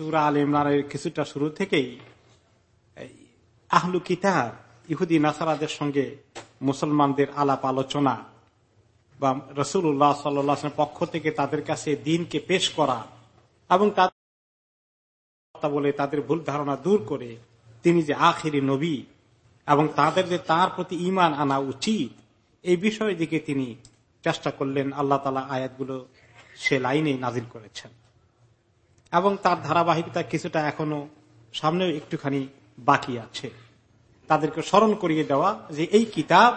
সুরা আল ইমরানের কিছুটা শুরু থেকেই আহলু কিতাব, ইহুদি, নাসারাদের সঙ্গে মুসলমানদের আলাপ আলোচনা বা রসুল্লাহ সাল্লামের পক্ষ থেকে তাদের কাছে দিনকে পেশ করা এবং বলে তাদের ভুল ধারণা দূর করে তিনি যে আখেরি নবী এবং তাদের যে তার প্রতি ইমান আনা উচিত, এই বিষয়ের দিকে তিনি চেষ্টা করলেন। আল্লাহ তালা আয়াতগুলো সে লাইনে নাজিল করেছেন। এবং তার ধারাবাহিকতা কিছুটা এখনও সামনেও একটুখানি বাকি আছে। তাদেরকে স্মরণ করিয়ে দেওয়া যে এই কিতাব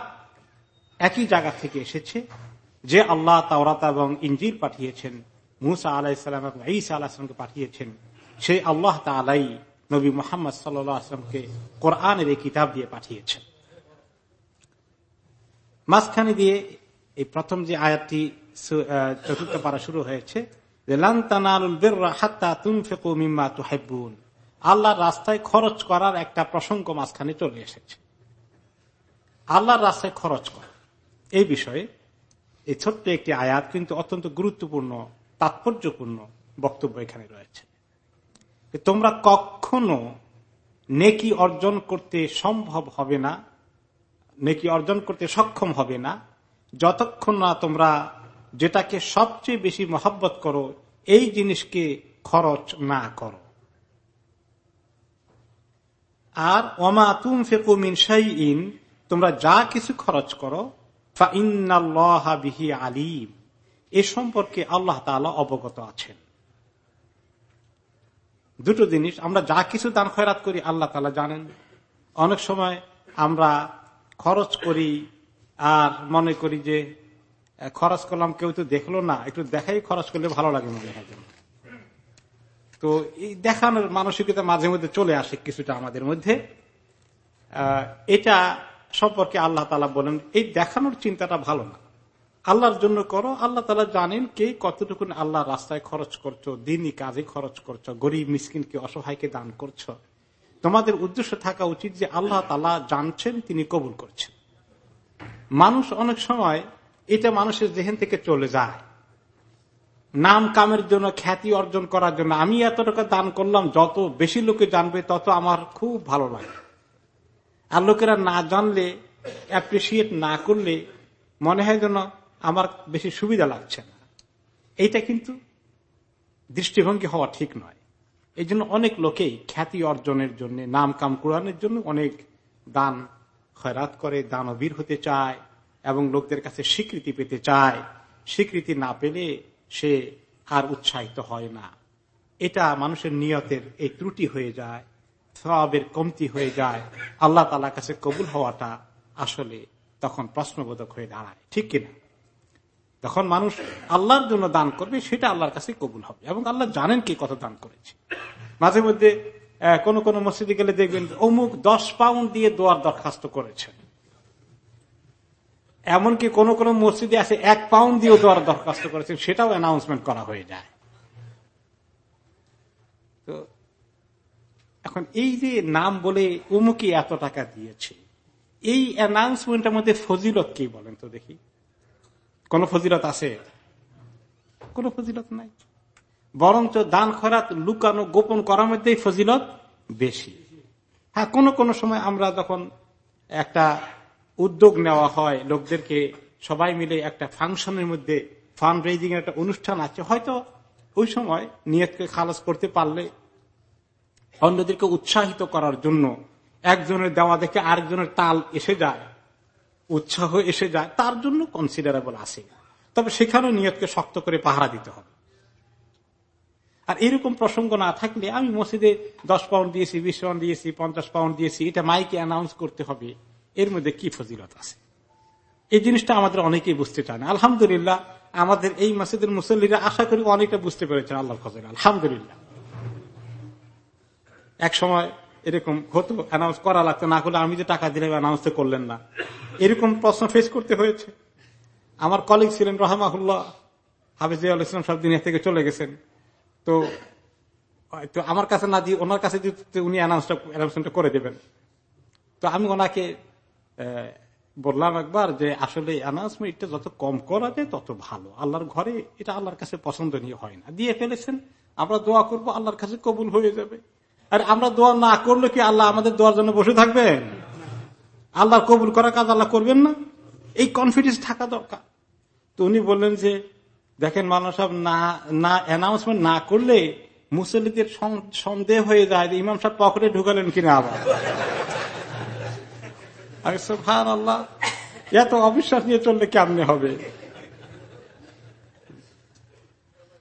একই জায়গা থেকে এসেছে, যে আল্লাহ তাওরাত এবং ইঞ্জির পাঠিয়েছেন, মুসা আলাহিসাম এবং ঈসা আলাহিসামকে পাঠিয়েছেন। সেই আল্লাহ তালাই নবী মোহাম্মদ সাল্লামকে কোরআনের এই কিতাব দিয়ে পাঠিয়েছেন। মাঝখানে দিয়ে এই প্রথম যে আয়াতটি চতুর্থ পারা শুরু হয়েছে আল্লাহর রাস্তায় খরচ করার একটা প্রসঙ্গ মাঝখানে চলে এসেছে। আল্লাহর রাস্তায় খরচ করা। এই বিষয়ে এই ছোট্ট একটি আয়াত কিন্তু অত্যন্ত গুরুত্বপূর্ণ, তাৎপর্যপূর্ণ বক্তব্য এখানে রয়েছে। তোমরা কখনো নেকি অর্জন করতে সম্ভব হবে না, নেকি অর্জন করতে সক্ষম হবে না, যতক্ষণ না তোমরা যেটাকে সবচেয়ে বেশি মহব্বত করো, এই জিনিসকে খরচ না করো। আর ওমা তুম ফেকুমিন ইন তোমরা যা কিছু খরচ করো বিহি আলিম। এ সম্পর্কে আল্লাহ তালা অবগত আছেন। দুটো জিনিস, আমরা যা কিছু দান খয়রাত করি, আল্লাহ তালা জানেন। অনেক সময় আমরা খরচ করি আর মনে করি যে খরচ করলাম, কেউ তো দেখল না। একটু দেখাই, খরচ করলে ভালো লাগে মনে হয় তো এই দেখানোর মানসিকতা মাঝে মধ্যে চলে আসে কিছুটা আমাদের মধ্যে। এটা সম্পর্কে আল্লাহ তালা বলেন, এই দেখানোর চিন্তাটা ভালো না। আল্লাহর জন্য করো, আল্লাহ তালা জানেন কে কতটুকু আল্লাহ রাস্তায় খরচ করছ, দিনই কাজে খরচ করছ, গরিব মিসকিনকে অসহায়কে দান করছ। তোমাদের উদ্দেশ্য থাকা উচিত যে আল্লাহ তালা জানছেন, তিনি কবুল করছেন। মানুষ অনেক সময় এটা মানুষের জেহেন থেকে চলে যায়। নাম কামের জন্য, খ্যাতি অর্জন করার জন্য। আমি এত টাকা দান করলাম, যত বেশি লোকে জানবে, তত আমার খুব ভালো লাগে। আর লোকেরা না জানলে অ্যাপ্রিসিয়েট না করলে, মনে হয় যেন আমার বেশি সুবিধা লাগছে না। এইটা কিন্তু দৃষ্টিভঙ্গি হওয়া ঠিক নয়। এই জন্য অনেক লোকেই খ্যাতি অর্জনের জন্য, নাম কাম কোরআনের জন্য অনেক দান খয়রাত করে, দানবীর হতে চায়। এবং লোকদের কাছে স্বীকৃতি পেতে চায়। স্বীকৃতি না পেলে সে আর উৎসাহিত হয় না। এটা মানুষের নিয়তের এই ত্রুটি হয়ে যায় সবের কমতি হয়ে যায়। আল্লাহ তালা কাছে কবুল হওয়াটা আসলে তখন প্রশ্নবোধক হয়ে দাঁড়ায়। ঠিক কিনা? তখন মানুষ আল্লাহর জন্য দান করবে, সেটা আল্লাহর কাছে কবুল হবে এবং আল্লাহ জানেন কে কত দান করেছে। মাঝে মধ্যে কোন কোন মসজিদে গেলে দেখবেন অমুক দশ পাউন্ড দিয়ে দোয়ার দরখাস্ত করেছেন। এমনকি কোন কোন মসজিদে আছে এক পাউন্ড দিয়ে দোয়ার দরখাস্ত করেছেন, সেটাও অ্যানাউন্সমেন্ট করা হয়ে যায়। তো এখন এই যে নাম বলে অমুকি এত টাকা দিয়েছে, এই অ্যানাউন্সমেন্টের মধ্যে ফজিলত কি বলেন তো দেখি? কোন ফজিলত আছে? কোন ফজিলত নাই। বরঞ্চ দান খরাত লুকানো গোপন করার মধ্যেই ফজিলত বেশি। হ্যাঁ কোন কোন সময় আমরা যখন একটা উদ্যোগ নেওয়া হয়, লোকদেরকে সবাই মিলে একটা ফাংশনের মধ্যে ফান্ড রেজিং একটা অনুষ্ঠান আছে। হয়তো ওই সময় নিয়তকে খালাস করতে পারলে অন্যদেরকে উৎসাহিত করার জন্য একজনের দেওয়া দেখে আরেকজনের তাল এসে যায়, উৎসাহ এসে যায়, তার জন্য কনসিডারেবল আসে তবে সেখানেও নিয়তকে শক্ত করে পাহারা দিতে হবে। আর এরকম প্রসঙ্গ না থাকলে আমি মসজিদে দশ পাউন্ড দিয়েছি, বিশ পাউন্ড দিয়েছি, পঞ্চাশ পাউন্ড দিয়েছি, এটা মাইকে অ্যানাউন্স করতে হবে। এর মধ্যে কি ফজিলত আছে? এই জিনিসটা আমাদের অনেকেই বুঝতে চায় না। আলহামদুলিল্লাহ, আমাদের এই মসজিদের মুসল্লিরা আশা করি অনেকটা বুঝতে পেরেছেন আল্লাহ ফজল। আলহামদুলিল্লাহ। এক সময় এরকম হতো অ্যানাউন্স করা লাগতো, না করলে আমি যে টাকা দিলাম অ্যানাউন্স করলেন না। এরকম প্রশ্ন ফেস করতে হয়েছে। আমার কলিগ ছিলেন রহমাহুল্লাহ, হাফিজ ইসলাম সব দিন থেকে চলে গেছেন। তো তো আমার কাছে না দিয়ে, ওনার কাছে উনি অ্যানাউন্সটা অ্যানাউন্সমেন্টটা করে দেবেন। তো আমি ওনাকে বললাম একবার যে আসলে অ্যানাউন্সমেন্টটা যত কম করা যায়, তত ভালো। আল্লাহর ঘরে এটা আল্লাহর কাছে পছন্দনীয় হয় না। দিয়ে ফেলেছেন, আমরা দোয়া করব, আল্লাহর কাছে কবুল হয়ে যাবে। আর আমরা দোয়া না করলে কি আল্লাহ আমাদের দোয়ার জন্য বসে থাকবেন? আল্লাহর কবুল করার কাজ আল্লাহ করবেন না? এই কনফিডেন্স থাকা দরকার। তো উনি বললেন যে, দেখেন মানুষ না না অ্যানাউন্সমেন্ট না করলে মুসল্লিদের সন্দেহ হয়ে যায় ইমাম সাহেব পকেটে ঢুকালেন কিনা আবার। ভান আল্লাহ এত অবিশ্বাস নিয়ে চললে কেমনে হবে?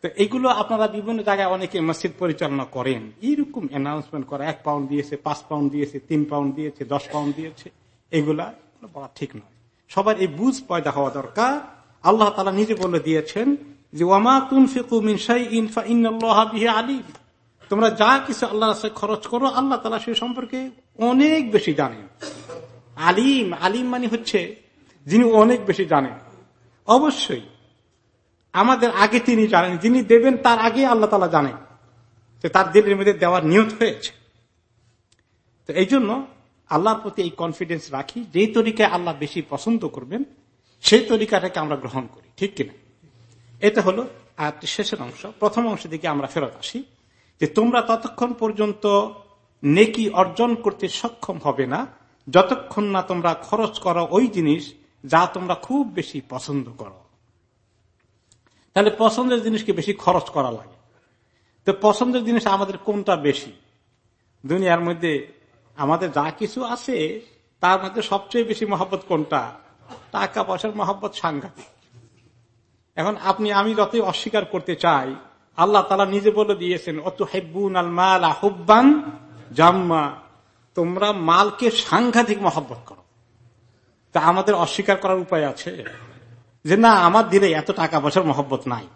তো এগুলো আপনারা বিভিন্ন জায়গায় অনেকে মসজিদ পরিচালনা করেন। এইরকম অ্যানাউন্সমেন্ট করা, এক পাউন্ড দিয়েছে, পাঁচ পাউন্ড দিয়েছে, তিন পাউন্ড দিয়েছে, দশ পাউন্ড দিয়েছে। এগুলা বলা ঠিক নয়। সবার এই বুঝ পয়দা হওয়া দরকার। আল্লাহ তালা নিজে বলে দিয়েছেন যে, ওয়ামা তুন আলিম। তোমরা যা কিছু আল্লাহ খরচ করো, আল্লাহ তালা সে সম্পর্কে অনেক বেশি জানেন। আলিম আলিম মানে হচ্ছে যিনি অনেক বেশি জানেন। অবশ্যই, আমাদের আগে তিনি জানেন, যিনি দেবেন তার আগে আল্লাহ তালা জানেন যে তার দিলের মধ্যে দেওয়ার নিয়ত হয়েছে। তো এই জন্য আল্লাহর প্রতি এই কনফিডেন্স রাখি, যেই তরিকায় আল্লাহ বেশি পছন্দ করবেন, সেই তরিকাটাকে আমরা গ্রহণ করি, ঠিক কিনা? এটা হলো আর শেষের অংশ। প্রথম অংশ দিকে আমরা ফেরত আসি, যে তোমরা ততক্ষণ পর্যন্ত নেকি অর্জন করতে সক্ষম হবে না যতক্ষণ না তোমরা খরচ করো ওই জিনিস যা তোমরা খুব বেশি পছন্দ করো। তাহলে পছন্দের জিনিসকে বেশি খরচ করা লাগে। তো পছন্দের জিনিস আমাদের কোনটা বেশি? দুনিয়ার মধ্যে আমাদের যা কিছু আছে, তার মধ্যে সবচেয়ে বেশি মহব্বত কোনটা? টাকা পয়সার মহব্বত সাংঘাতিক। এখন আপনি, আমি যতই অস্বীকার করতে চাই, আল্লাহ তালা নিজে বলে দিয়েছেন অত হেব্বুন আল মাল আহ্বান জাম্মা তোমরা মালকে সাংঘাতিক মহব্বত করো। তা আমাদের অস্বীকার করার উপায় আছে? যে না, আমার দিলে এত টাকা পয়সার মহব্বত নাই।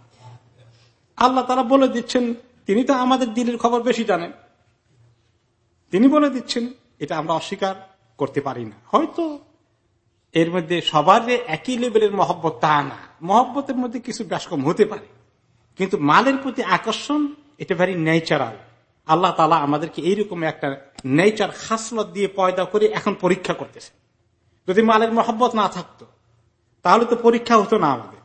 আল্লাহ তারা বলে দিচ্ছেন, তিনি তো আমাদের দিলের খবর বেশি জানেন। তিনি বলে দিচ্ছেন, এটা আমরা অস্বীকার করতে পারি না। হয়তো এর মধ্যে সবার যে একই লেভেলের মহব্বত, তা না। মহব্বতের মধ্যে কিছু ব্যাসকম হতে পারে। কিন্তু মালের প্রতি আকর্ষণ, এটা ভেরি ন্যাচারাল আল্লাহ তালা আমাদেরকে এইরকম একটা নেচার খাসলত দিয়ে পয়দা করে এখন পরীক্ষা করতেছে। যদি মালের মহব্বত না থাকতো, তাহলে তো পরীক্ষা হতো না আমাদের।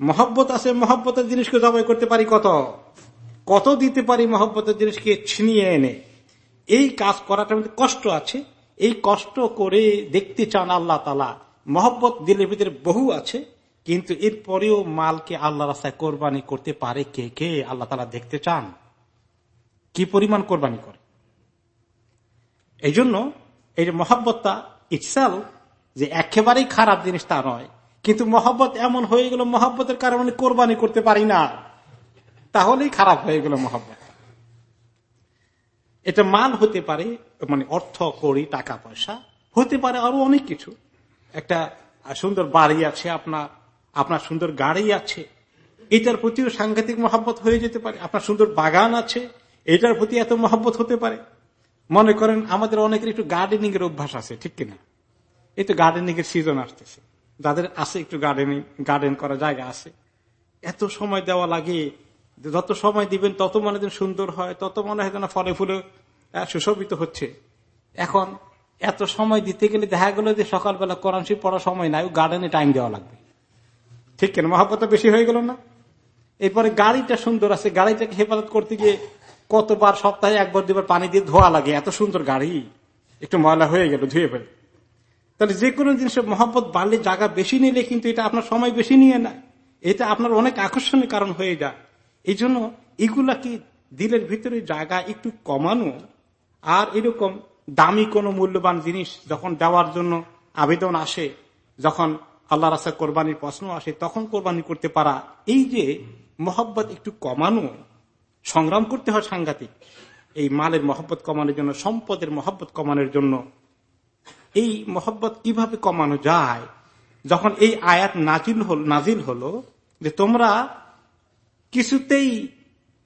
মহব্বত আছে, মহব্বতের জিনিসকে জবাই করতে পারি কত? কত দিতে পারি মহব্বতের জিনিসকে ছিনিয়ে এনে? এই কাজ করাটার মধ্যে কষ্ট আছে। এই কষ্ট করে দেখতে চান আল্লাহ তালা মহব্বত দিলের ভিতরে বহু আছে, কিন্তু এরপরেও মালকে আল্লাহ রাস্তায় কোরবানি করতে পারে কে কে? আল্লাহ তালা দেখতে চান। কি পরিমাণ কোরবানি করে? এই জন্য এই যে মহাব্বতটা ইটসাল যে একেবারেই খারাপ জিনিস তা নয়। কিন্তু মহব্বত এমন হয়ে গেল, মহব্বতের কারণে কোরবানি করতে পারি না। তাহলেই খারাপ হয়ে গেল মহব্বত। এটা মাল হতে পারে মানে অর্থ করি টাকা, পয়সা, হতে পারে আরও অনেক কিছু। একটা সুন্দর বাড়ি আছে আপনার আপনার সুন্দর গাড়ি আছে, এটার প্রতিও সাংঘাতিক মহাব্বত হয়ে যেতে পারে। আপনার সুন্দর বাগান আছে, এটার প্রতি এত মহব্বত হতে পারে। মনে করেন আমাদের অনেকের একটু গার্ডেনিং এর অভ্যাস আছে, ঠিক কিনা? এই তো গার্ডেনিং এর সিজন আসতেছে। যাদের আছে একটু গার্ডেনিং গার্ডেন করা জায়গা আছে। এত সময় দেওয়া লাগে, যত সময় দিবেন, তত মনে দিন সুন্দর হয়, তত মনে হয় যেন ফলে ফুলে সুশোভিত হচ্ছে। এখন এত সময় দিতে গেলে দেখা গেল যে সকালবেলা কোরআন শিব পড়ার সময় নাই গার্ডেনে টাইম দেওয়া লাগবে। ঠিক কেন? মহাব্বত বেশি হয়ে গেল না? এরপরে গাড়িটা সুন্দর আছে, গাড়িটাকে হেফাজত করতে গিয়ে কতবার সপ্তাহে একবার দুবার পানি দিয়ে ধোয়া লাগে, এত সুন্দর গাড়ি। একটু ময়লা হয়ে গেল, ধুয়ে ফেলে। তাহলে যে কোনো জিনিসের মহব্বত বাড়লে জায়গা বেশি নিলে কিন্তু এটা আপনার সময় বেশি নিয়ে নেয়। এটা আপনার অনেক আকর্ষণের কারণ হয়ে যায়। এই জন্য এগুলা কি দিলের ভিতরে জায়গা একটু কমানো? আর এরকম দামি কোনো মূল্যবান জিনিস যখন দেওয়ার জন্য আবেদন আসে, যখন আল্লাহ রাস্তা কোরবানির প্রশ্ন আসে, তখন কোরবানি করতে পারা, এই যে মহব্বত একটু কমানো সংগ্রাম করতে হয় সাংঘাতিক। এই মালের মহব্বত কমানোর জন্য, সম্পদের মহব্বত কমানোর জন্য। এই মহব্বত কীভাবে কমানো যায়? যখন এই আয়াত নাজিল হল নাজিল হলো যে তোমরা কিছুতেই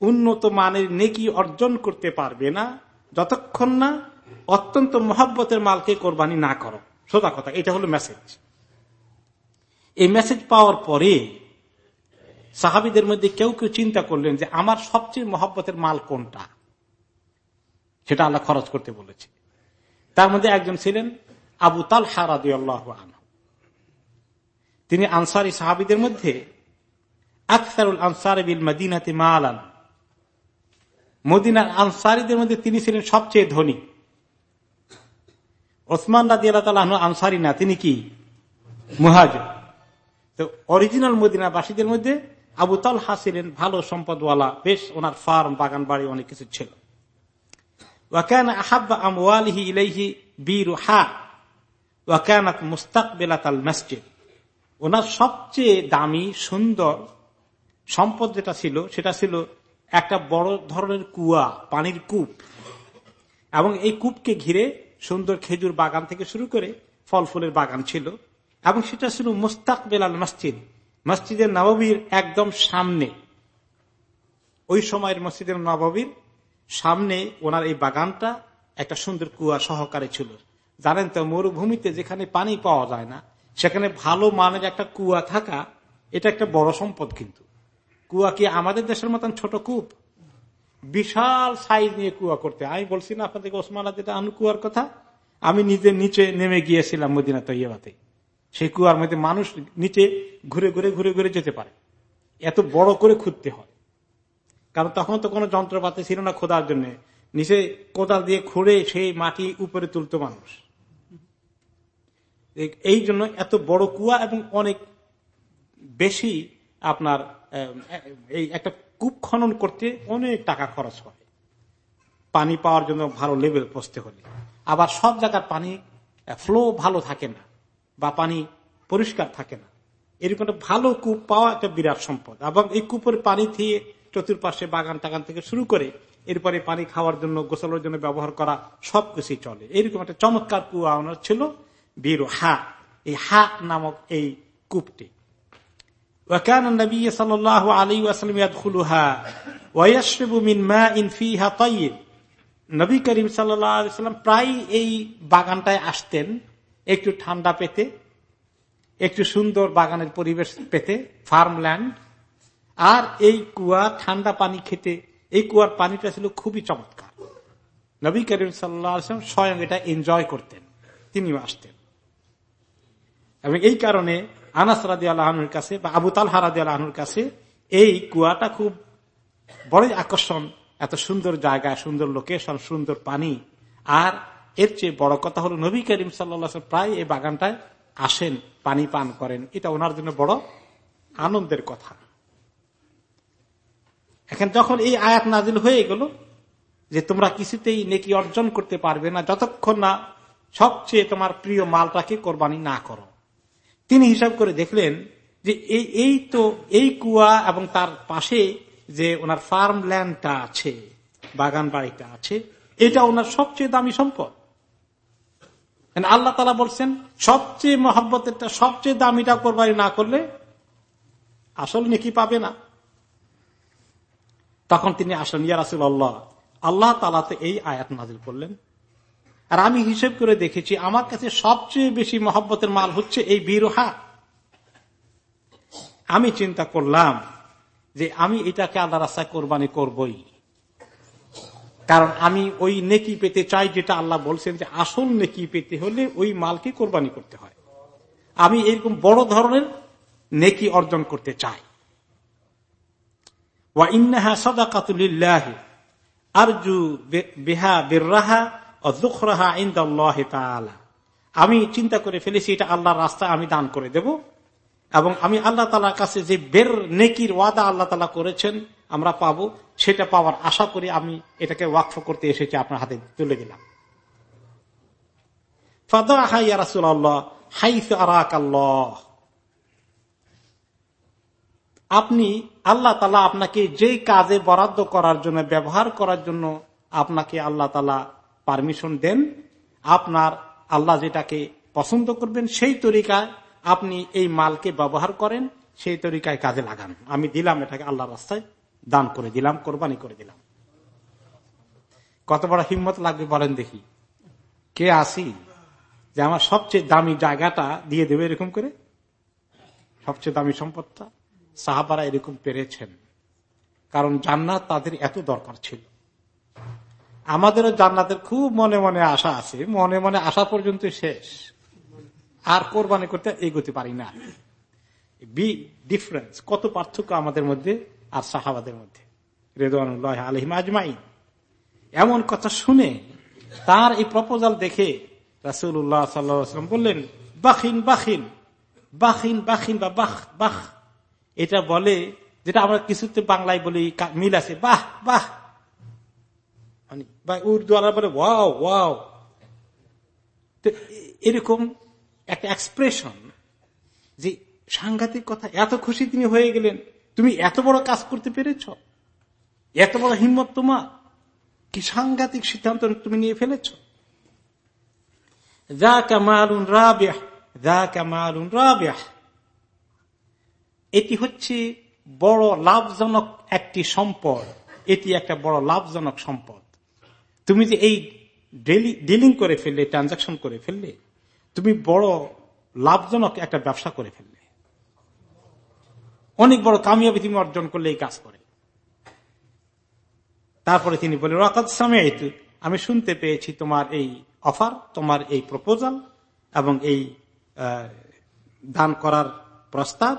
উন্নত মানের নেকি অর্জন করতে পারবে না, যতক্ষণ না অত্যন্ত মহাব্বতের মালকে কোরবানি না করো। সোজা কথা, এটা হলো মেসেজ এই মেসেজ পাওয়ার পরে সাহাবিদের মধ্যে কেউ কেউ চিন্তা করলেন যে আমার সবচেয়ে মহব্বতের মাল কোনটা? সেটা আল্লাহ খরচ করতে বলেছে। তার মধ্যে একজন ছিলেন আবু তাল হারাদি তিনি আনসারি সাহাবিদের মধ্যে আখতারুল আনসার বিল মদিনাতে মালান। মদিনার আনসারিদের মধ্যে তিনি ছিলেন সবচেয়ে ধনী। ওসমান রাজি আল্লাহ আনসারি না, তিনি কি? মুহাজির। তো অরিজিনাল মদিনাবাসীদের মধ্যে আবু তালহা ছিলেন ভালো সম্পদওয়ালা, বেশ ওনার ফার্ম, বাগান বাড়ি অনেক কিছু ছিল। ওয়াকান আহাব্বা আমওয়ালিহি ইলাইহি বিরুহা ওয়াকানাত মুস্তাকবিলাত আল মসজিদ। ওনার সবচেয়ে দামি, সুন্দর সম্পদ যেটা ছিল, সেটা ছিল একটা বড় ধরনের কুয়া, পানির কূপ। এবং এই কূপকে ঘিরে সুন্দর খেজুর বাগান থেকে শুরু করে ফল ফুলের বাগান ছিল। এবং সেটা ছিল মুস্তাক বেলাল মসজিদ। মসজিদের নববীর একদম সামনে। ওই সময়ের মসজিদের নববীর সামনে ওনার এই বাগানটা একটা সুন্দর কুয়া সহকারে ছিল। জানেন তো, মরুভূমিতে যেখানে পানি পাওয়া যায় না, সেখানে ভালো মানের একটা কুয়া থাকা, এটা একটা বড় সম্পদ কিন্তু। কুয়া কি আমাদের দেশের মতন ছোট কূপ? বিশাল সাইজ নিয়ে কুয়া করতে। আমি বলছি না আপনাদের ওসমান যেটা আনু কুয়ার কথা। আমি নিজে নিচে নেমে গিয়েছিলাম মদিনা তৈয়াবাতে সেই কুয়ার মধ্যে মানুষ নিচে ঘুরে ঘুরে ঘুরে ঘুরে যেতে পারে। এত বড় করে খুঁজতে হয়। কারণ তখন তো কোনো যন্ত্রপাতি ছিল না খোদার জন্য। নিচে কোদাল দিয়ে খুঁড়ে সেই মাটি উপরে তুলতো মানুষ। এই জন্য এত বড় কুয়া এবং অনেক বেশি আপনার এই একটা কূপ খনন করতে অনেক টাকা খরচ হয়। পানি পাওয়ার জন্য ভালো লেভেল পৌঁছতে হলে। আবার সব জায়গার পানি ফ্লো ভালো থাকে না। বা পানি পরিষ্কার থাকে না। এরকম একটা ভালো কূপ পাওয়া একটা বিরাট সম্পদ। এবং এই কূপের পানি থেকে চতুর্পাশে বাগান টাগান থেকে শুরু করে এরপরে পানি খাওয়ার জন্য, গোসলের জন্য ব্যবহার করা সবকিছুই চলে। এরকম একটা চমৎকার কুয়া ছিল বীর হা। এই হা নামক এই কূপটি। নবী করিম সাল্লাম প্রায় এই বাগানটায় আসতেন। একটু ঠান্ডা পেতে, একটু সুন্দর বাগানের পরিবেশ পেতে ফার্মল্যান্ড আর এই কুয়া, ঠান্ডা পানি খেতে, এই কুয়ার পানিটা ছিল খুবই চমৎকার। নবী করিম সাল্লাম স্বয়ং এটা এনজয় করতেন, তিনিও আসতেন। এবং এই কারণে আনাস রাজি আল্লাহনুর কাছে বা আবু তাল হারাদি আল্লাহনুর কাছে এই কুয়াটা খুব বড়ই আকর্ষণ, এত সুন্দর জায়গা, সুন্দর লোকেশন সুন্দর পানি, আর এর চেয়ে বড় কথা হলো নবী করিম সাল্লা প্রায় এই বাগানটায় আসেন, পানি পান করেন। এটা ওনার জন্য বড় আনন্দের কথা। এখন যখন এই আয়াত নাজিল হয়ে গেল যে তোমরা কিছুতেই নেকি অর্জন করতে পারবে না, যতক্ষণ না সবচেয়ে তোমার প্রিয় মালটাকে কোরবানি না করো। তিনি হিসাব করে দেখলেন যে এই এই তো এই কুয়া এবং তার পাশে যে ওনার ফার্ম ল্যান্ডটা আছে, বাগান বাড়িটা আছে, এটা ওনার সবচেয়ে দামি সম্পদ। আল্লাহ তালা বলছেন, সবচেয়ে মহব্বতের সবচেয়ে দামিটা কোরবানি না করলে আসল নাকি পাবে না। তখন তিনি আসলেন, ইয়া রাসুল আল্লাহ আল্লাহ তালাতে এই আয়াত নাজিল করলেন। আর আমি হিসেব করে দেখেছি, আমার কাছে সবচেয়ে বেশি মহব্বতের মাল হচ্ছে এই বীরহা। আমি চিন্তা করলাম যে আমি এটাকে আল্লাহ রাস্তায় কোরবানি করবই। কারণ আমি ওই নেকি পেতে চাই যেটা আল্লাহ বলছেন যে আসল নেকি পেতে হলে ওই মালকে কোরবানি করতে হয়। আমি এরকম বড় ধরনের নেকি অর্জন করতে চাই। ওয়া ইন্নাহা সদাকাতুল্লাহ আরজু বেহা বেররাহা আমি চিন্তা করে ফেলেছি এটা আল্লাহর রাস্তা, আমি দান করে দেব। এবং আমি আল্লাহ তালার কাছে যে বের নেকির ওয়াদা আল্লাহ তালা করেছেন আমরা পাবো, সেটা পাওয়ার আশা করি আমি এটাকে ওয়াকফ করতে এসেছি আপনার হাতে তুলে দিলাম। আপনি, আল্লাহ তালা আপনাকে যেই কাজে বরাদ্দ করার জন্য, ব্যবহার করার জন্য আপনাকে আল্লাহ তালা পারমিশন দেন, আপনার আল্লাহ যেটাকে পছন্দ করবেন, সেই তরিকায় আপনি এই মালকে ব্যবহার করেন, সেই তরিকায় কাজে লাগান। আমি দিলাম এটাকে আল্লাহ রাস্তায়। দান করে দিলাম, কোরবানি করে দিলাম। কত বড় হিম্মত লাগবে বলেন দেখি। কে আসি? যে আমার সবচেয়ে দামি জায়গাটা দিয়ে দেবে এরকম করে? সবচেয়ে দামি সম্পদটা? সাহাবারা এরকম পেরেছেন। কারণ জান্নাত তাদের এত দরকার ছিল। আমাদেরও জান্নাতের খুব মনে মনে আশা আছে। মনে মনে আসা পর্যন্ত শেষ। আর কোরবানি করতে এগোতে পারি না। বি ডিফারেন্স কত পার্থক্য আমাদের মধ্যে আর সাহাবাদের মধ্যে। রেদানুল্লাহ আলহিম আজমাই এমন কথা শুনে তার এই প্রপোজাল দেখে রাসুল্লাহ সাল্লাম বললেন, বাখিন বাখিন বাখিন বাখিন বা বাহ বাহ এটা বলে যেটা আমরা কিছুতে বাংলায় বলি মিল আছে, বাহ বাহ। মানে বা উর্দু আলাদা বলে, ওয়াও ওয়াও। এরকম একটা এক্সপ্রেশন যে সাংঘাতিক কথা, এত খুশি তিনি হয়ে গেলেন। তুমি এত বড় কাজ করতে পেরেছ? এত বড় হিম্মত তোমার? কি সাংঘাতিক সিদ্ধান্ত তুমি নিয়ে ফেলেছ? যা কামালুন রাবিয়াহ যা কামালুন রাবিয়াহ এটি হচ্ছে বড় লাভজনক একটি সম্পদ। এটি একটা বড় লাভজনক সম্পদ। তুমি যে এই ডিলিং করে ফেললে, ট্রানজাকশন করে ফেললে, তুমি বড় লাভজনক একটা ব্যবসা করে ফেললে। অনেক বড় কামিয়াবি তুমি অর্জন করলে এই কাজ করে। তারপরে তিনি বলেন রকাত সামিয়াইতু আমি শুনতে পেয়েছি তোমার এই অফার, তোমার এই প্রপোজাল এবং এই দান করার প্রস্তাব।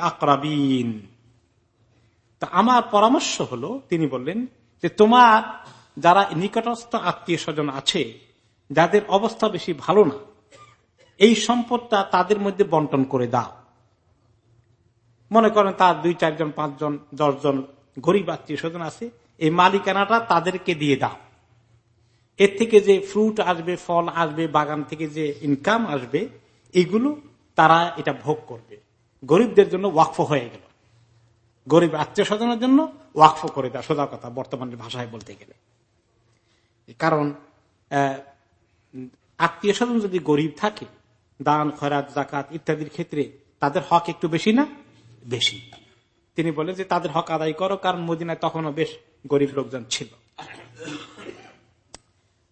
আকরাবিন। তা আমার পরামর্শ হলো, তিনি বললেন যে তোমার যারা নিকটস্থ আত্মীয় স্বজন আছে, যাদের অবস্থা বেশি ভালো না, এই সম্পদটা তাদের মধ্যে বন্টন করে দাও। মনে করেন তার দুই, চারজন, পাঁচজন, দশজন গরিব আত্মীয় স্বজন আছে, এই মালিকানাটা তাদেরকে দিয়ে দাও। এর থেকে যে ফ্রুট আসবে, ফল আসবে, বাগান থেকে যে ইনকাম আসবে, এগুলো তারা এটা ভোগ করবে। গরিবদের জন্য ওয়াকফ হয়ে গেল। গরিব আত্মীয় স্বজনের জন্য ওয়াকফ করে দেয় সোজা কথা বর্তমানের ভাষায় বলতে গেলে। কারণ আত্মীয় স্বজন যদি গরিব থাকে, দান খরাত জাকাত ইত্যাদির ক্ষেত্রে তাদের হক একটু বেশি না? বেশি। তিনি বলেন যে, তাদের হক আদায় করো, কারণ মদিনায় তখনও বেশ গরিব লোকজন ছিল।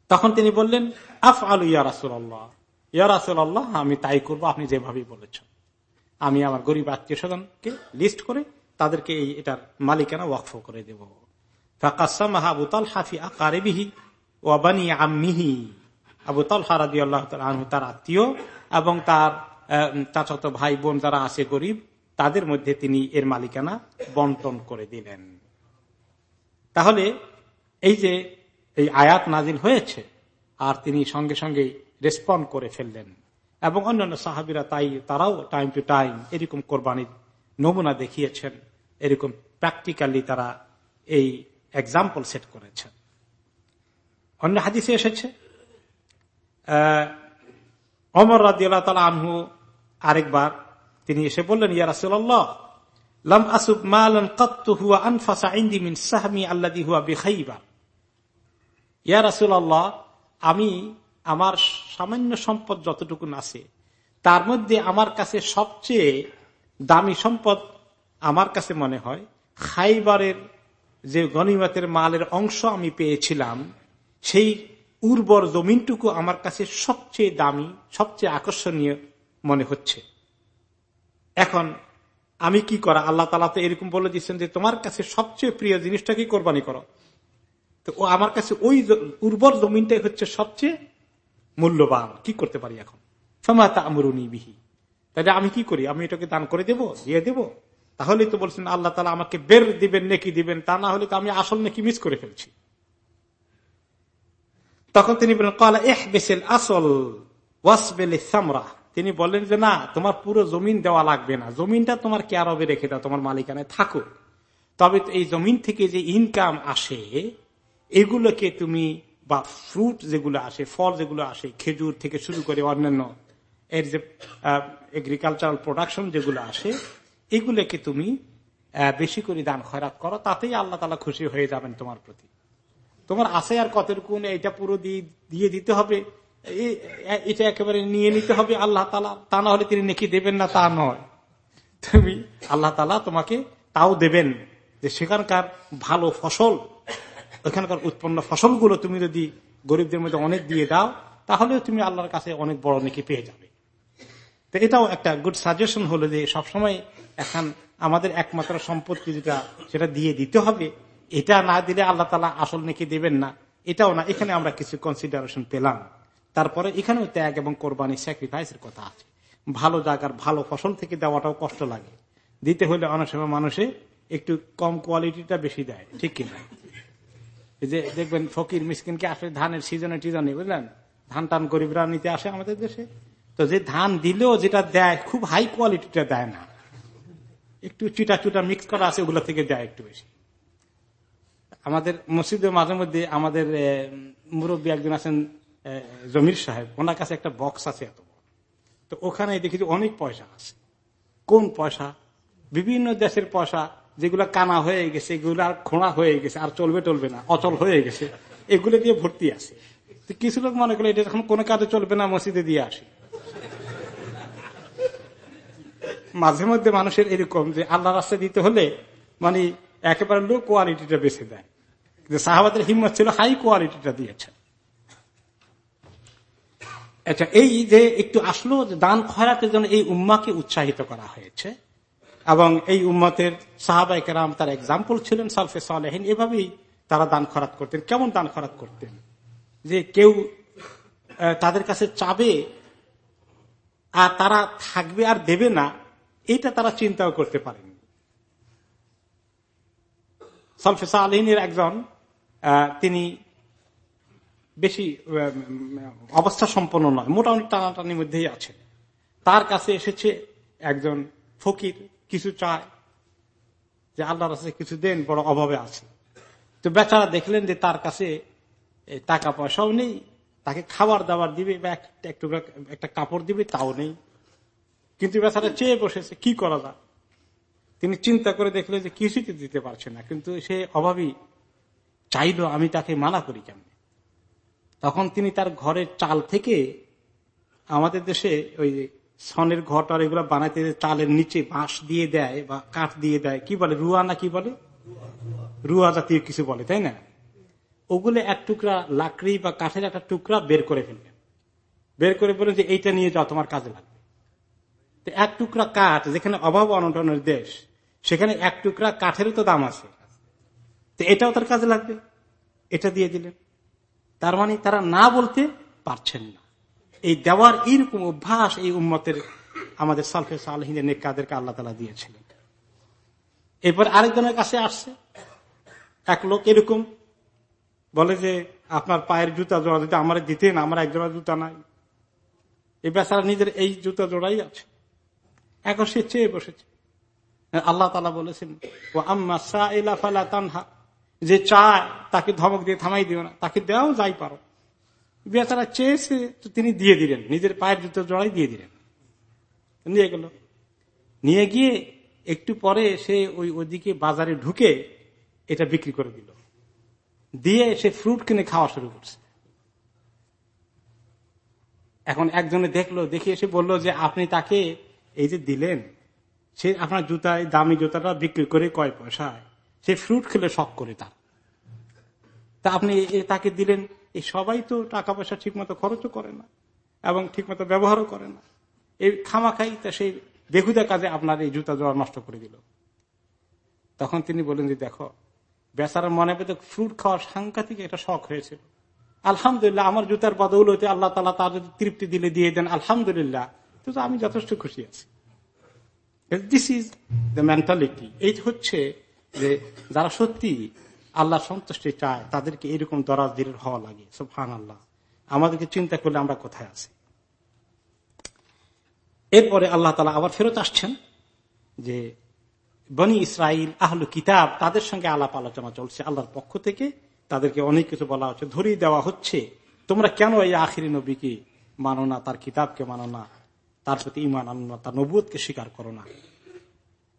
তখন তিনি বললেন আফ আলু ইয়া রাসুল্লাহ ইয়া রাসুল্লাহ আমি তাই করব, আপনি যেভাবেই বলেছেন। আমি আমার গরিব আত্মীয় স্বজনকে লিস্ট করে তাদেরকে এই, এটার মালিকানা ওয়াকফ করে দেব। তার আত্মীয় এবং তার চাচাতো ভাই বোন যারা আছে গরিব তাদের মধ্যে তিনি এর মালিকানা বন্টন করে দিলেন। তাহলে এই যে এই আয়াত নাজিল হয়েছে, আর তিনি সঙ্গে সঙ্গে রেসপন্ড করে ফেললেন। এবং অন্যান্য সাহাবিরা তাই, তারাও টাইম টু টাইম এরকম কোরবানির নমুনা দেখিয়েছেন, এরকম প্র্যাকটিক্যালি তারা এই এক্সাম্পল সেট করেছেন। অন্য হাদিসে এসেছে অমর রাজিয়াল তালা আনহু আরেকবার তিনি এসে বললেন, ইয়া রাসুল্লাহ লাম আসুব মালান কত্তু হুয়া আনফাসা ইন্দি মিন সাহমি আল্লাদি হুয়া বেখাইবা। ইয়া রাসুল্লাহ আমি আমার সামান্য সম্পদ যতটুকু আছে, তার মধ্যে আমার কাছে সবচেয়ে দামি সম্পদ আমার কাছে মনে হয়, খাইবারের যে গণিমতের মালের অংশ আমি পেয়েছিলাম, সেই উর্বর জমিনটুকু আমার কাছে সবচেয়ে দামি, সবচেয়ে আকর্ষণীয় মনে হচ্ছে। এখন আমি কি করা? আল্লাহ তালা তো এরকম বলে দিচ্ছেন যে, তোমার কাছে সবচেয়ে প্রিয় জিনিসটা কি? কোরবানি করো। তো আমার কাছে ওই উর্বর জমিনটাই হচ্ছে সবচেয়ে মূল্যবান। কি করতে পারি এখন? সমাতা আমরুনি বিহি। তাহলে আমি কি করি? আমি এটাকে দান করে দেব? দিয়ে দেব? তাহলেই তো বলছেন, আল্লাহ তালা আমাকে বের দিবেন, নেকি দিবেন। তা না হলে তো আমি আসল নাকি মিস করে ফেলছি। তখন তিনি বলেন কলা এহ বেসেল আসল ওয়াসবেল সামরা। তিনি বললেন যে, না, তোমার পুরো জমিন দেওয়া লাগবে না। জমিনটা তোমার কেয়ারবে রেখে দাও, তোমার মালিকানায় থাকুক তবে এই জমিন থেকে যে ইনকাম আসে, এগুলোকে তুমি বা ফ্রুট যেগুলো আসে, ফল যেগুলো আসে, খেজুর থেকে শুরু করে অন্যান্য এর যে এগ্রিকালচারাল প্রোডাকশন যেগুলো আসে, এগুলোকে তুমি বেশি করে দান, খয়রাত করো। তাতেই আল্লাহ তালা খুশি হয়ে যাবেন তোমার প্রতি। তোমার আছে আর কতটুকু এটা পুরো দিয়ে দিতে হবে। এটা একেবারে নিয়ে নিতে হবে আল্লাহ তালা তা না হলে তিনি নেকি দেবেন না, তা নয়। তুমি আল্লাহ তালা তোমাকে তাও দেবেন যে সেখানকার ভালো ফসল, ওখানকার উৎপন্ন ফসলগুলো তুমি যদি গরিবদের মধ্যে অনেক দিয়ে দাও, তাহলেও তুমি আল্লাহর কাছে অনেক বড় নেকি পেয়ে যাবে। তো এটাও একটা গুড সাজেশন হলো যে সবসময় এখন আমাদের একমাত্র সম্পত্তি যেটা, সেটা দিয়ে দিতে হবে। এটা না দিলে আল্লাহ তালা আসল নেকি দেবেন না। এটাও না, এখানে আমরা কিছু কনসিডারেশন পেলাম। তারপরে এখানেও ত্যাগ এবং কোরবানি স্যাক্রিফাইসের কথা আছে। ভালো জায়গার ভালো ফসল থেকে দেওয়াটাও কষ্ট লাগে। দিতে হলে অনেক সময় মানুষে একটু কম কোয়ালিটিটা বেশি দেয়, ঠিক কিনা? যে দেখবেন ফকির মিসকিনকে আসলে ধানের সিজনে টিজনে, বুঝলেন? ধান টান গরিবরা নিতে আসে আমাদের দেশে। তো যে ধান দিলেও যেটা দেয়, খুব হাই কোয়ালিটিটা দেয় না। একটু চিটা চুটা মিক্স করা আছে, ওগুলো থেকে দেয় একটু বেশি। আমাদের মসজিদে মাঝে মধ্যে আমাদের মুরব্বী একজন আছেন জমির সাহেব, ওনার কাছে একটা বক্স আছে এত তো ওখানে দেখি অনেক পয়সা আছে। কোন পয়সা? বিভিন্ন দেশের পয়সা, যেগুলো কানা হয়ে গেছে, এগুলো আর খোঁড়া হয়ে গেছে, আর চলবে টলবে না, অচল হয়ে গেছে, এগুলো দিয়ে ভর্তি আছে। কিছু লোক মনে করে, এটা এখন কোনো কাজে চলবে না, মসজিদে দিয়ে আসি। মাঝে মধ্যে মানুষের এরকম যে আল্লাহ রাস্তা দিতে হলে মানে একেবারে লো কোয়ালিটিটা বেছে দেয়। সাহাবাদের হিম্মত ছিল হাই কোয়ালিটিটা দিয়েছে আচ্ছা এই যে একটু আসলো দান খয়রাতের জন্য এই উম্মাকে উৎসাহিত করা হয়েছে এবং এই উম্মতের সাহাবাই কেরাম তার এক্সাম্পল ছিলেন, সালফে সালেহীন। এভাবেই তারা দান খরাত করতেন। কেমন দান খরাত করতেন? যে কেউ তাদের কাছে চাবে আর তারা থাকবে আর দেবে না এটা তারা চিন্তাও করতে পারেন। সালফেসা আলহিনের একজন তিনি বেশি অবস্থা সম্পন্ন নয়, মোটামুটি টানাটানির মধ্যেই আছে। তার কাছে এসেছে একজন ফকির, কিছু চায়, যে আল্লাহ কাছে কিছু দেন, বড় অভাবে আছে। তো বেচারা দেখলেন যে তার কাছে টাকা পয়সাও নেই, তাকে খাবার দাবার দিবে বা একটু একটা কাপড় দিবে, তাও নেই। কিন্তু বেচারা চেয়ে বসেছে, কি করা যায়? তিনি চিন্তা করে দেখলেন যে কিছুই দিতে পারছে না, কিন্তু সে অভাবী, চাইল আমি তাকে মানা করি কেমন? তখন তিনি তার ঘরের চাল থেকে আমাদের দেশে ওই সনের ঘর আর এগুলো বানাইতে চালের নিচে বাঁশ দিয়ে দেয় বা কাঠ দিয়ে দেয়, কি বলে? রুয়া না কি বলে? রুয়া জাতীয় কিছু বলে, তাই না? ওগুলো এক টুকরা লাকড়ি বা কাঠের একটা টুকরা বের করে ফেললেন বের করে বলেন যে, এইটা নিয়ে যাও, তোমার কাজে লাগবে। এক টুকরা কাঠ, যেখানে অভাব অনটনের দেশ, সেখানে এক টুকরা কাঠেরও তো দাম আছে। তো এটাও তার কাজে লাগবে। এটা দিয়ে দিলেন। তার মানে তারা না বলতে পারছেন না। এই দেওয়ার এইরকম অভ্যাস এই উম্মতের আমাদের সালফে সালহিনের নেকাদেরকে আল্লাহ তালা দিয়েছিলেন। এরপর আরেকজনের কাছে আসছে। এক লোক এরকম বলে যে, আপনার পায়ের জুতা জোড়া দিতে আমার দিতেন, আমার এক জোড়া জুতা নাই। এই বেচারা নিজের এই জুতা জোড়াই আছে। এখন সে চেয়ে বসেছে। আল্লাহ তালা বলেছেন ও আম্মা তানহা। যে চায়, তাকে ধমক দিয়ে থামাই দিও না। তাকে দেওয়াও যাই পারো। বেচারা চেয়েছে তিনি দিয়ে দিলেন। নিজের পায়ের জুতো জড়াই দিয়ে দিলেন। নিয়ে গেল। নিয়ে গিয়ে একটু পরে সে ওই ওদিকে বাজারে ঢুকে এটা বিক্রি করে দিল। দিয়ে সে ফ্রুট কিনে খাওয়া শুরু করছে। এখন একজনে দেখল, দেখে এসে বলল যে, আপনি তাকে এই যে দিলেন, সে আপনার জুতায়, দামি জুতাটা বিক্রি করে কয় পয়সায়? সে ফ্রুট খেলে শখ করে তার। তা আপনি তাকে দিলেন এই সবাই তো টাকা পয়সা ঠিক মতো খরচও করে না এবং ঠিক মতো ব্যবহারও করে না। এই খামাখাই তা সেই বেহুদা কাজে আপনার এই জুতা জোড়া নষ্ট করে দিল। তখন তিনি বলেন যে, দেখো, বেচারা মনে পেতে ফ্রুট খাওয়ার সাংঘাতিক একটা শখ হয়েছিল। আলহামদুলিল্লাহ, আমার জুতার হইতে আল্লাহ তালা তার যদি তৃপ্তি দিলে, দিয়ে দেন, আলহামদুলিল্লাহ। তো আমি যথেষ্ট খুশি আছি। দিস ইজ দ্য মেন্টালিটি এই হচ্ছে যে যারা সত্যি আল্লাহ সন্তুষ্টি চায়, তাদেরকে এরকম দরাজ দিলের হওয়া লাগে। সুফান আল্লাহ আমাদেরকে চিন্তা করলে আমরা কোথায় আছি? এরপরে আল্লাহ তালা আবার ফেরত আসছেন যে বনি ইসরাইল আহলু কিতাব তাদের সঙ্গে আলাপ আলোচনা চলছে। আল্লাহর পক্ষ থেকে তাদেরকে অনেক কিছু বলা হচ্ছে, ধরিয়ে দেওয়া হচ্ছে। তোমরা কেন এই আখিরি নবীকে মানো না, তার কিতাবকে মানো না? তার প্রতি ইমান আনো না, তার নবুয়কে স্বীকার করো না।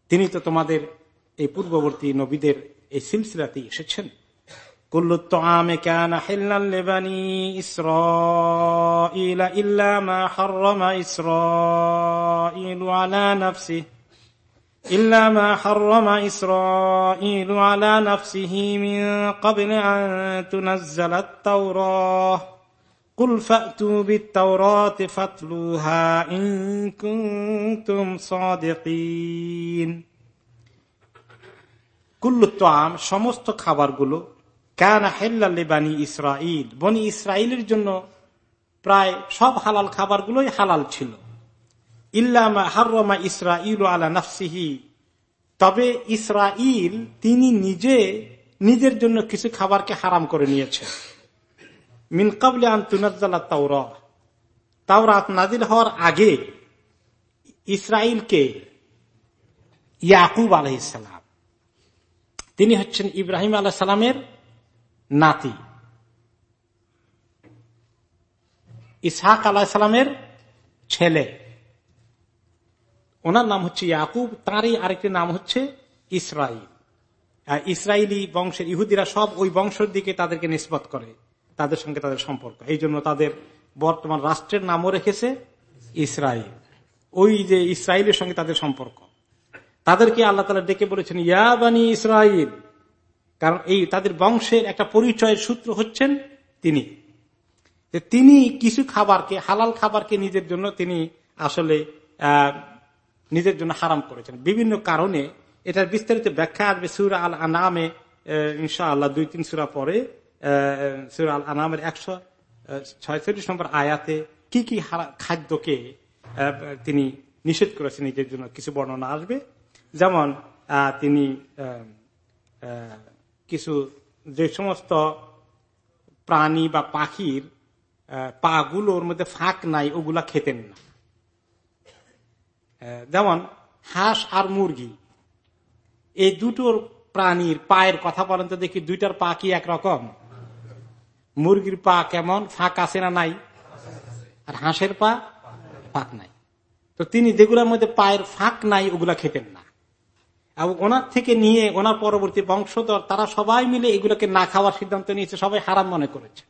তিনি তো তোমাদের এই পূর্ববর্তী নবীদের এই সিলসিলাতে এসেছেন কুল্লু الطعام كان حلا لبني إسرائيل إلا ما حرم إسرائيل على نفسه إلا ما حرم إسرائيل على نفسه من قبل أن تنزل التوراة قل فأتوا بالتوراة فاتلوها إن كنتم صادقين কুল্লুত্তাম সমস্ত খাবারগুলো কেন হেল্লাল্লে বানি ইসরাইল বনি ইসরায়েলের জন্য প্রায় সব হালাল খাবারগুলোই হালাল ছিল। ইল্লামা হারমা ইসরাইল আলা নাফসিহি। তবে ইসরাইল তিনি নিজে নিজের জন্য কিছু খাবারকে হারাম করে নিয়েছে মিনকাবলে আন্তুনাজ্জালা তাওর। তাওরাত নাজিল হওয়ার আগে ইসরায়েলকে ইয়াকুব আলহিসাম তিনি হচ্ছেন ইব্রাহিম আলাহ সালামের নাতি। ইসহাক আলাহ সালামের ছেলে। ওনার নাম হচ্ছে ইয়াকুব, তারই আরেকটি নাম হচ্ছে ইসরাইল। ইসরায়েলি বংশের ইহুদিরা সব ওই বংশের দিকে তাদেরকে নিষ্পত করে, তাদের সঙ্গে তাদের সম্পর্ক। এই জন্য তাদের বর্তমান রাষ্ট্রের নামও রেখেছে ইসরায়েল ওই যে ইসরায়েলের সঙ্গে তাদের সম্পর্ক। তাদেরকে আল্লাহ তালা ডেকে বলেছেন ইয়াবানি ইসরায়েল কারণ এই তাদের বংশের একটা পরিচয়ের সূত্র হচ্ছেন তিনি। তিনি কিছু খাবারকে, হালাল খাবারকে নিজের জন্য তিনি আসলে নিজের জন্য হারাম করেছেন। বিভিন্ন কারণে এটার বিস্তারিত ব্যাখ্যা আসবে সুরা আল আনামে ইনশা আল্লাহ দুই তিন সুরা পরে সুরা আল আনামের একশো ছয়চল্লিশ নম্বর আয়াতে কি কি খাদ্যকে তিনি নিষেধ করেছেন নিজের জন্য, কিছু বর্ণনা আসবে। যেমন তিনি কিছু যে সমস্ত প্রাণী বা পাখির পাগুলোর মধ্যে ফাঁক নাই, ওগুলা খেতেন না। যেমন, হাঁস আর মুরগি, এই দুটোর প্রাণীর পায়ের কথা বলেন তো দেখি দুইটার পা কি একরকম? মুরগির পা কেমন, ফাঁক আছে না নাই? আর হাঁসের পা ফাঁক নাই। তো তিনি যেগুলোর মধ্যে পায়ের ফাঁক নাই, ওগুলা খেতেন না। এবং ওনার থেকে নিয়ে ওনার পরবর্তী বংশধর, তারা সবাই মিলে এগুলোকে না খাওয়ার সিদ্ধান্ত নিয়েছে, সবাই হারাম মনে করেছে।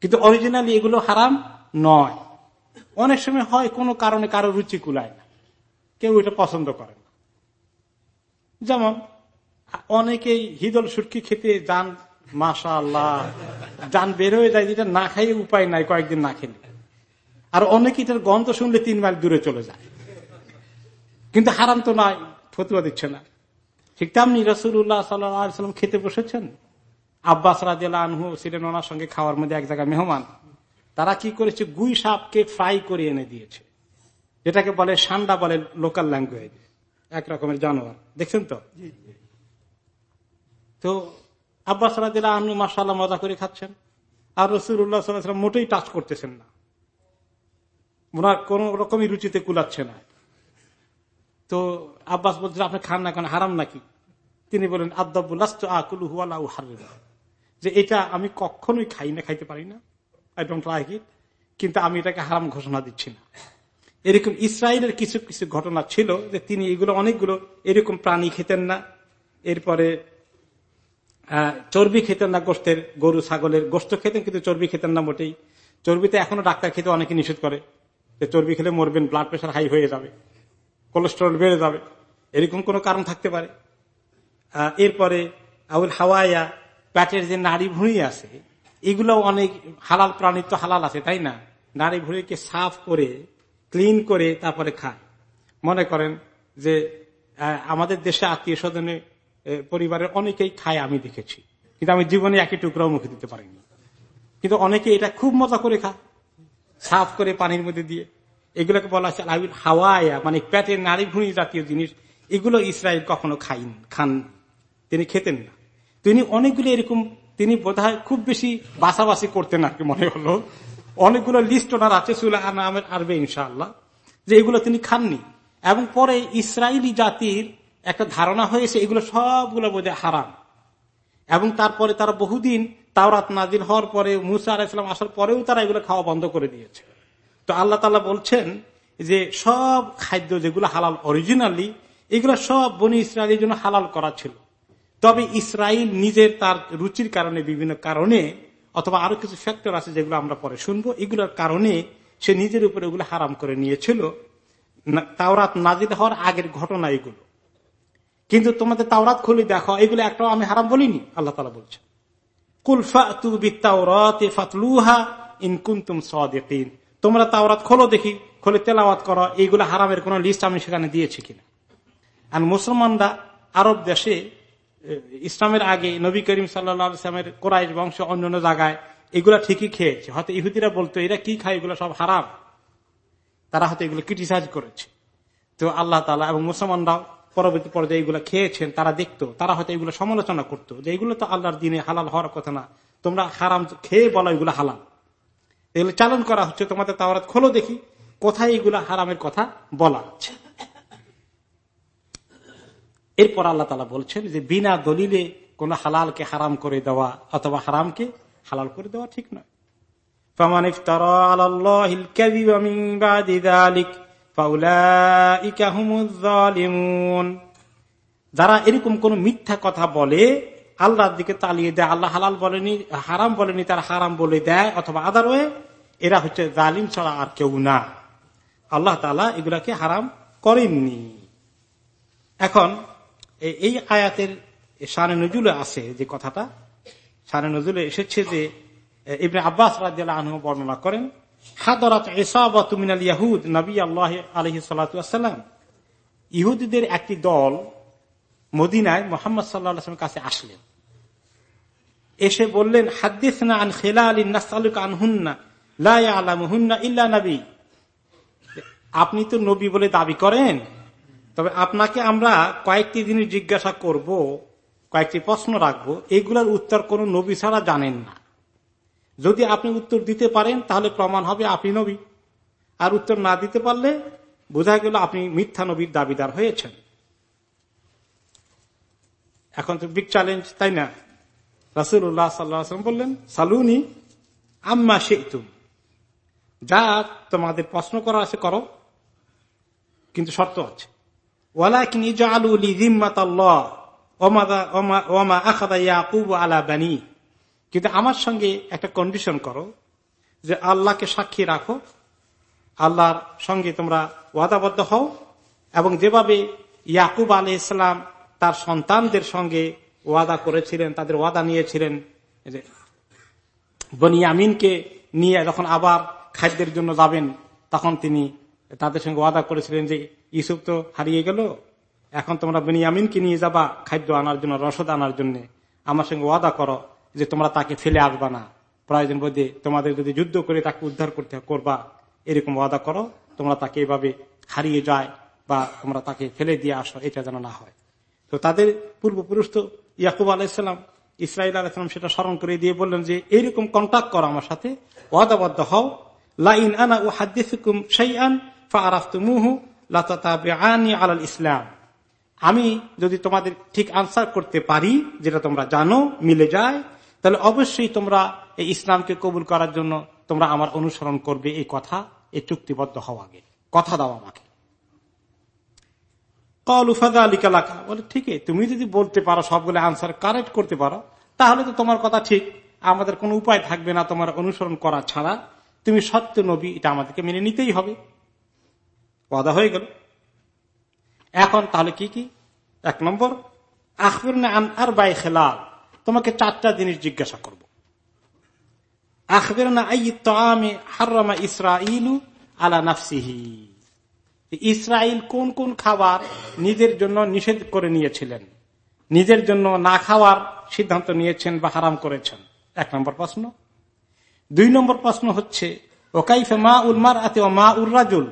কিন্তু অরিজিনালি এগুলো হারাম নয়। অনেক সময় হয় কোনো কারণে কারও রুচি কুলায় না। কেউ এটা পছন্দ করে না। যেমন, অনেকেই হিদল সুটকি খেতে যান মাসা আল্লাহ যান বের হয়ে যায়, যেটা না খাইয়ে উপায় নাই কয়েকদিন না খেলে। আর অনেকে এটার গন্ধ শুনলে তিন মাইল দূরে চলে যায়। কিন্তু হারাম তো নাই ফতুয়া দিচ্ছে না। ঠিক তেমনি রসুল্লাহ সাল্লাম খেতে বসেছেন। আব্বাস রাজিয়াল আনহু ছিলেন ওনার সঙ্গে খাওয়ার মধ্যে এক জায়গায় মেহমান। তারা কি করেছে? গুই সাপকে ফ্রাই করে এনে দিয়েছে। যেটাকে বলে সান্ডা বলে লোকাল ল্যাঙ্গুয়েজ। এক রকমের জানোয়ার। দেখছেন তো? তো আব্বাস রাজিয়াল আনহু মাসাল্লাহ মজা করে খাচ্ছেন। আর রসুল্লাহ সাল্লাম মোটেই টাচ করতেছেন না। ওনার কোন রকমই রুচিতে কুলাচ্ছে না। তো আব্বাস বলছেন আপনি খান না কেন? হারাম নাকি? তিনি বলেন যে এটা আমি কখনোই খাই না, খাইতে পারি না। আই ডোন্ট লাইক ইট কিন্তু আমি এটাকে হারাম ঘোষণা দিচ্ছি না। এরকম ইসরায়েলের কিছু কিছু ঘটনা ছিল যে তিনি এগুলো অনেকগুলো এরকম প্রাণী খেতেন না। এরপরে চর্বি খেতেন না গোষ্ঠের, গরু, ছাগলের গোষ্ঠ খেতেন, কিন্তু চর্বি খেতেন না মোটেই। চর্বিতে এখনও ডাক্তার খেতে অনেকে নিষেধ করে যে চর্বি খেলে মরবেন ব্লাড প্রেশার হাই হয়ে যাবে। কোলেস্ট্রল বেড়ে যাবে। এরকম কোন কারণ থাকতে পারে। এরপরে আউল হাওয়াইয়া প্যাটের যে নারী ভুঁড়ি আছে এগুলো অনেক হালাল প্রাণী তো হালাল আছে, তাই না? নারী ভুঁড়িকে সাফ করে, ক্লিন করে তারপরে খায়। মনে করেন যে আমাদের দেশে আত্মীয় স্বজনে পরিবারের অনেকেই খায় আমি দেখেছি। কিন্তু আমি জীবনে একই টুকরাও মুখে দিতে পারিনি। কিন্তু অনেকে এটা খুব মজা করে খায়, সাফ করে পানির মধ্যে দিয়ে। এগুলোকে বলা হচ্ছে হাওয়ায়া মানে পেটের নারী ভুঁড়ি জাতীয় জিনিস। এগুলো ইসরায়েল কখনো খাইন, খান, তিনি খেতেন না। তিনি অনেকগুলো এরকম, তিনি বোধ খুব বেশি বাসাবাসি করতেন আর কি, মনে হলো। অনেকগুলো লিস্ট ওনার আছে আনামের আরবে, ইনশাআল্লাহ, যে এগুলো তিনি খাননি। এবং পরে ইসরায়েলি জাতির একটা ধারণা হয়েছে, এগুলো সবগুলো বোধহয় হারাম। এবং তারপরে তারা বহুদিন তাওরাত নাজির হওয়ার পরে, মুসা আলাহিসাম আসার পরেও তারা এগুলো খাওয়া বন্ধ করে দিয়েছে। তো আল্লাহ তালা বলছেন যে সব খাদ্য যেগুলো হালাল অরিজিনালি এগুলো সব বনি ইসরায়েলের জন্য হালাল করা ছিল। তবে ইসরায়েল নিজের তার রুচির কারণে বিভিন্ন কারণে, অথবা আরও কিছু ফ্যাক্টর আছে যেগুলো আমরা পরে শুনব, এগুলোর কারণে সে নিজের উপরে ওগুলো হারাম করে নিয়েছিল। তাওরাত নাজির হওয়ার আগের ঘটনা এগুলো। কিন্তু তোমাদের তাওরাত খুলে দেখো, এগুলো একটাও আমি হারাম বলিনি, আল্লাহ তালা বলছে কুলফা তু ফাতলুহা ইনকুন্তুম সদিন তোমরা তাওরাত খোলো দেখি, খোলে তেলাওয়াত করো, এইগুলো হারামের কোন লিস্ট আমি সেখানে দিয়েছি কিনা। আর মুসলমানরা আরব দেশে ইসলামের আগে নবী করিম সাল্লামের কোরআশ বংশ অন্যান্য জায়গায় এগুলা ঠিকই খেয়েছে। হয়তো ইহুদিরা বলতো, এরা কি খায়? এগুলো সব হারাম। তারা হয়তো এগুলো ক্রিটিসাইজ করেছে। তো আল্লাহ তালা এবং মুসলমানরাও পরবর্তী পর্যায়ে এগুলো খেয়েছেন, তারা দেখতো, তারা হয়তো এগুলো সমালোচনা করতো যে এগুলো তো আল্লাহর দিনে হালাল হওয়ার কথা না, তোমরা হারাম খেয়ে বলো এগুলো হালাল। এগুলো চালন করা হচ্ছে, তোমাদের তাওরাত খোলো দেখি, কোথায় এগুলো হারামের কথা বলা হচ্ছে। এরপর আল্লাহ তালা বলছেন যে, বিনা দলিলে কোন হালালকে হারাম করে দেওয়া অথবা হারামকে হালাল করে দেওয়া ঠিক নয়। যারা এরকম কোন মিথ্যা কথা বলে আল্লাহর দিকে তালিয়ে দেয়। আল্লাহ হালাল বলেনি, হারাম বলেনি, তারা হারাম বলে দেয় অথবা আদার ওয়ে এরা হচ্ছে জালিম ছাড়া আর কেউ না। আল্লাহ তালা এগুলাকে হারাম করেননি। এখন এই আয়াতের সানে নজুলে আছে যে কথাটা। সানে নজুলে এসেছে যে ইবনে আব্বাস রাজু বর্ণনা করেন, হাদরাত এসাবাতুমিনাল ইয়াহুদ নবী আল্লাহ আলহি সাল্লাম ইহুদিদের একটি দল মদিনায় মোহাম্মদ সাল্লাহ কাছে আসলেন। এসে বললেন হাদিস না আন খেলা আলী নাসালুক আনহুন্না লাই আলামহুন্না ইল্লা নবী। আপনি তো নবী বলে দাবি করেন, তবে আপনাকে আমরা কয়েকটি জিনিস জিজ্ঞাসা করব, কয়েকটি প্রশ্ন রাখব। এগুলোর উত্তর কোন নবী ছাড়া জানেন না। যদি আপনি উত্তর দিতে পারেন, তাহলে প্রমাণ হবে আপনি নবী। আর উত্তর না দিতে পারলে বোঝা গেল আপনি মিথ্যা নবীর দাবিদার হয়েছেন। এখন তো বিগ চ্যালেঞ্জ তাই না? রাসুল্লাহ সাল্লাম বললেন, সালুনি আম্মা শেতুম। যা তোমাদের প্রশ্ন করা আছে করো, কিন্তু শর্ত আছে আখাদা ইয়াকুব আলা কিন্তু আমার সঙ্গে একটা কন্ডিশন করো, যে আল্লাহকে সাক্ষী রাখো, আল্লাহর সঙ্গে তোমরা ওয়াদাবদ্ধ হও, এবং যেভাবে ইয়াকুব আলী ইসলাম তার সন্তানদের সঙ্গে ওয়াদা করেছিলেন, তাদের ওয়াদা নিয়েছিলেন। বনি আমিনকে নিয়ে যখন আবার খাদ্যের জন্য যাবেন, তখন তিনি তাদের সঙ্গে ওয়াদা করেছিলেন যে ইসুফ তো হারিয়ে গেল, এখন তোমরা বেনিয়ামিনকে নিয়ে যাবা খাদ্য আনার জন্য, রসদ আনার জন্য। আমার সঙ্গে ওয়াদা করো যে, তোমরা তাকে ফেলে আসবা না। প্রয়োজন বোধে তোমাদের যদি যুদ্ধ করে তাকে উদ্ধার করতে করবা, এরকম ওয়াদা করো, তোমরা তাকে এভাবে হারিয়ে যায় বা তোমরা তাকে ফেলে দিয়ে আসো, এটা যেন না হয়। তো তাদের পূর্বপুরুষ তো ইয়াকুব আলাইসালাম ইসরায়েল আলাইসালাম সেটা স্মরণ করে দিয়ে বললেন যে, এইরকম কন্ট্যাক্ট করো আমার সাথে, ওয়াদাবদ্ধ হও। লাইন আনা ও হাদিসুকুম সেই আন ফারাফতুমুহু আলাল ইসলাম। আমি যদি তোমাদের ঠিক আনসার করতে পারি, যেটা তোমরা জানো, মিলে যায়, তাহলে অবশ্যই তোমরা এই ইসলামকে কবুল করার জন্য তোমরা আমার অনুসরণ করবে এই কথা, এই চুক্তিবদ্ধ হওয়া আগে। কথা দাও আমাকে। বলে ঠিক তুমি যদি বলতে পারো সবগুলো আনসার কারেক্ট করতে পারো, তাহলে তো তোমার কথা ঠিক। আমাদের উপায় থাকবে না তোমার অনুসরণ করা ছাড়া। তুমি সত্য নবী, এটা আমাদেরকে মেনে নিতেই হবে। হয়ে গেল। এখন তাহলে কি কি? এক নম্বর আখবির আর বাই খেলাল। তোমাকে চারটা জিনিস জিজ্ঞাসা করব। আখবির না আই তো আমি হার্রমা ইসরা ইলু আলা নাফসিহি। ইসরায়েল কোন কোন খাবার নিজের জন্য নিষেধ করে নিয়েছিলেন? নিজের জন্য না খাওয়ার সিদ্ধান্ত নিয়েছেন বা হারাম করেছেন? এক নম্বর প্রশ্ন। দুই নম্বর প্রশ্ন হচ্ছে, ওকাইফে মা উলমার আতে মা উল রাজুল?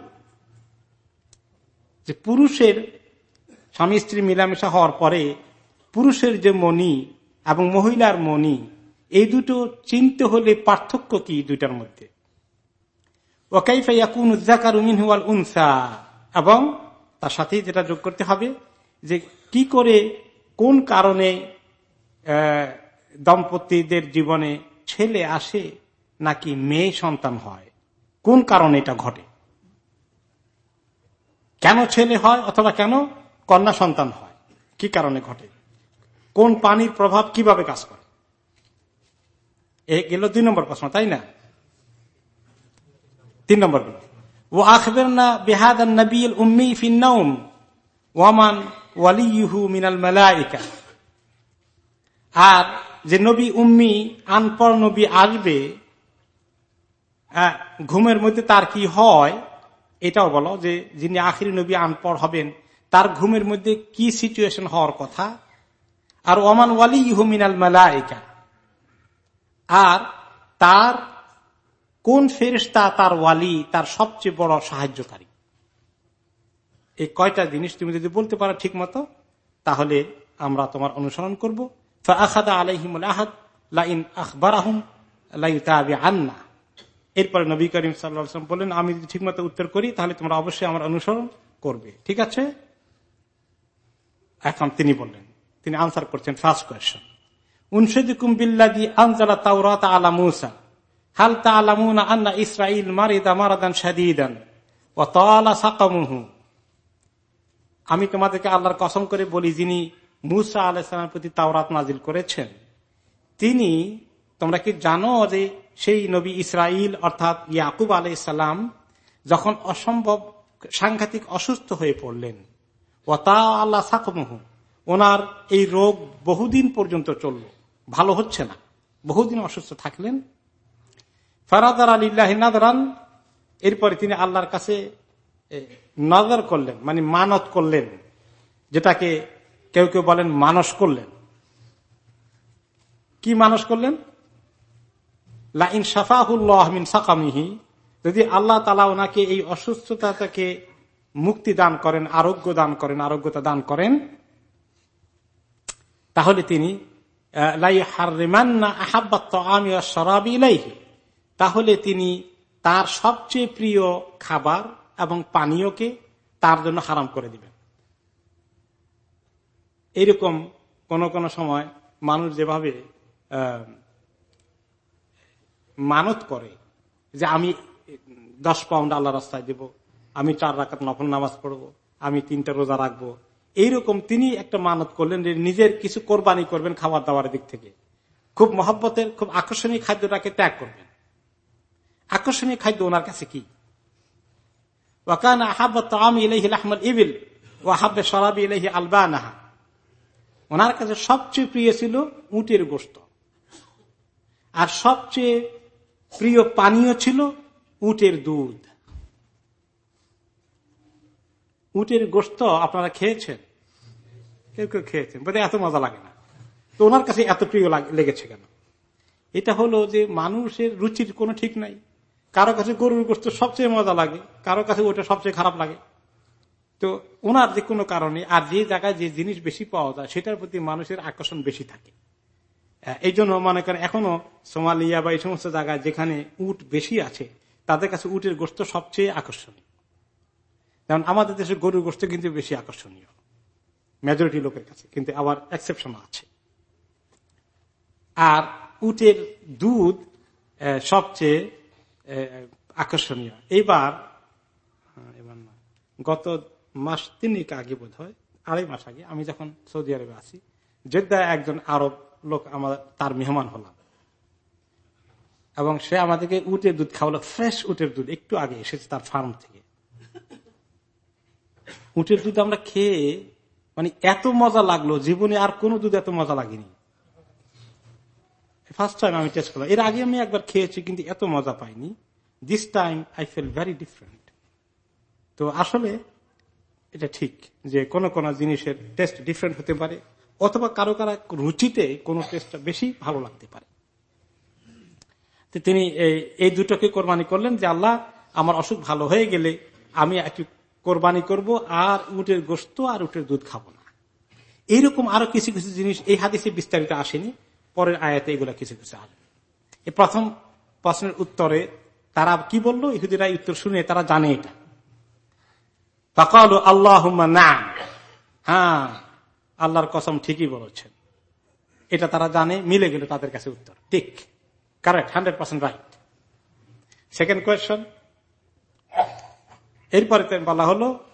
যে পুরুষের স্বামী স্ত্রী মিলামেশা হওয়ার পরে পুরুষের যে মনি এবং মহিলার মনি এই দুটো চিনতে হলে পার্থক্য কি দুইটার মধ্যে? ওকাইফে ইয়াকুন উজ্জাকার উমিন হুয়াল উনসা? এবং তার সাথে যেটা যোগ করতে হবে যে কি করে, কোন কারণে দম্পতিদের জীবনে ছেলে আসে নাকি মেয়ে সন্তান হয়? কোন কারণে এটা ঘটে? কেন ছেলে হয় অথবা কেন কন্যা সন্তান হয়? কি কারণে ঘটে? কোন পানির প্রভাব কীভাবে কাজ করে? এ গেল দুই নম্বর প্রশ্ন, তাই না? তিন নম্বর ও আখবের না বেহাদ নবীল উম্মি ফিন্নাউম ওয়ামান ওয়ালিহু মিনাল মালাইকা আর যে নবী উম্মি আনপর নবী আসবে ঘুমের মধ্যে তার কি হয়, এটাও বলো যে যিনি আখিরি নবী আনপড় হবেন, তার ঘুমের মধ্যে কি সিচুয়েশন হওয়ার কথা? আর ওমান ওয়ালি ইহুমিনাল মালাইকা। আর তার কোন ফেরিস্তা তার ওয়ালি, তার সবচেয়ে বড় সাহায্যকারী? এই কয়টা জিনিস তুমি যদি বলতে পারো ঠিক মতো তাহলে আমরা তোমার অনুসরণ করব। লাইন আহম এরপরে নবী করিম সাল্লাম বললেন, আমি যদি ঠিক মতো উত্তর করি, তাহলে তোমরা অবশ্যই আমার অনুসরণ করবে। ঠিক আছে? এখন তিনি বললেন, তিনি আনসার করছেন ফার্স্ট কোয়েশন উনসুকুম বিল্লাদি আনজালা তাওরাত আলা মুসা। হাল তালামুনা আন্না ইসরাইল মারিদা মারাদান শাদীদান ও তালা সাকামুহু আমি তোমাদেরকে আল্লাহর কসম করে বলি, যিনি মুসা আলাইসালামের প্রতি তাওরাত নাজিল করেছেন, তিনি, তোমরা কি জানো যে সেই নবী ইসরাইল অর্থাৎ ইয়াকুব আলাইসাল্লাম যখন অসম্ভব সাংঘাতিক অসুস্থ হয়ে পড়লেন ও তা আল্লাহ সাকমহু, ওনার এই রোগ বহুদিন পর্যন্ত চলল, ভালো হচ্ছে না, বহুদিন অসুস্থ থাকলেন ফারাদার আলিল্লাহ নাদরান, এরপরে তিনি আল্লাহর কাছে নজর করলেন মানে মানত করলেন, যেটাকে কেউ কেউ বলেন মানস করলেন। কি মানস করলেন? লাইন সাফাহুল্লাহমিন সাকামিহি, যদি আল্লাহ তালা ওনাকে এই অসুস্থতা থেকে মুক্তি দান করেন, আরোগ্য দান করেন, আরোগ্যতা দান করেন, তাহলে তিনি তাহলে তিনি তার সবচেয়ে প্রিয় খাবার এবং পানীয়কে তার জন্য হারাম করে দিবেন। এইরকম কোন কোন সময় মানুষ যেভাবে মানত করে যে আমি দশ পাউন্ড আল্লাহ রাস্তায় দেব, আমি চার রাখাত নফল নামাজ পড়ব, আমি তিনটা রোজা রাখব, এইরকম তিনি একটা মানত করলেন যে নিজের কিছু কোরবানি করবেন খাবার দাবার দিক থেকে। খুব মহব্বতের, খুব আকর্ষণীয় খাদ্যটাকে ত্যাগ করবেন। আকর্ষণীয় খাদ্য ওনার কাছে কি? ওয়াকান আহাব্বাত আমি ইলাহি আহমদ ইবিল ও আহাব্বে সরাবি ইলাহি আলবা নাহা ওনার কাছে সবচেয়ে প্রিয় ছিল উটের গোস্ত আর সবচেয়ে প্রিয় পানীয় ছিল উটের দুধ। উটের গোস্ত আপনারা খেয়েছেন? কেউ কেউ খেয়েছেন বোধ এত মজা লাগে না। তো ওনার কাছে এত প্রিয় লেগেছে কেন? এটা হলো যে মানুষের রুচির কোনো ঠিক নাই। কারও কাছে গরুর গোস্ত সবচেয়ে মজা লাগে, কারও কাছে ওটা সবচেয়ে খারাপ লাগে। তো ওনার যে কোনো কারণে আর যে জায়গায় যে জিনিস বেশি পাওয়া যায়, সেটার প্রতি মানুষের আকর্ষণ বেশি থাকে। এই জন্য মনে করেন এখনও সোমালিয়া বা এই সমস্ত জায়গায় যেখানে উট বেশি আছে, তাদের কাছে উটের গোস্ত সবচেয়ে আকর্ষণীয়। যেমন আমাদের দেশে গরুর গোস্ত কিন্তু বেশি আকর্ষণীয় মেজরিটি লোকের কাছে, কিন্তু আবার এক্সেপশন আছে। আর উটের দুধ সবচেয়ে আকর্ষণীয়। এইবার এবার না। গত মাস তিনিক আগে বোধ হয় আড়াই মাস আগে, আমি যখন সৌদি আরবে আছি, জেদ্দা একজন আরব লোক আমার, তার মেহমান হলাম। এবং সে আমাদেরকে উটের দুধ খাওয়ালো, ফ্রেশ উটের দুধ, একটু আগে এসেছে তার ফার্ম থেকে। উটের দুধ আমরা খেয়ে মানে এত মজা লাগল, জীবনে আর কোনো দুধ এত মজা লাগেনি। ফার্স্ট টাইম আমি টেস্ট করলাম। এর আগে আমি একবার খেয়েছি, কিন্তু এত মজা পাইনি। This time I feel very different তো আসলে, এটা ঠিক যে কোন কোন জিনিসের টেস্ট ডিফারেন্ট হতে পারে, অথবা কারও কারও রুচিতে কোন টেস্টটা বেশি ভালো লাগতে পারে। তিনি এই দুটোকে কোরবানি করলেন যে, আল্লাহ, আমার অসুখ ভালো হয়ে গেলে আমি একটু কোরবানি করব, আর উটের গোস্ত আর উটের দুধ খাব না। এইরকম আরও কিছু কিছু জিনিস, এই হাদিসে বিস্তারিত আসেনি। পরের আয়াতে এগুলা কিছু কিছু আসবে এই প্রথম প্রশ্নের উত্তরে তারা কি বলল? ইহুদিরা উত্তর শুনে তারা জানে এটা। আল্লাহ না হ্যাঁ আল্লাহর কসম ঠিকই বলেছেন। এটা তারা জানে, মিলে গেল তাদের কাছে উত্তর। ঠিক। Correct hundred percent right second question এরপরে বলা হলো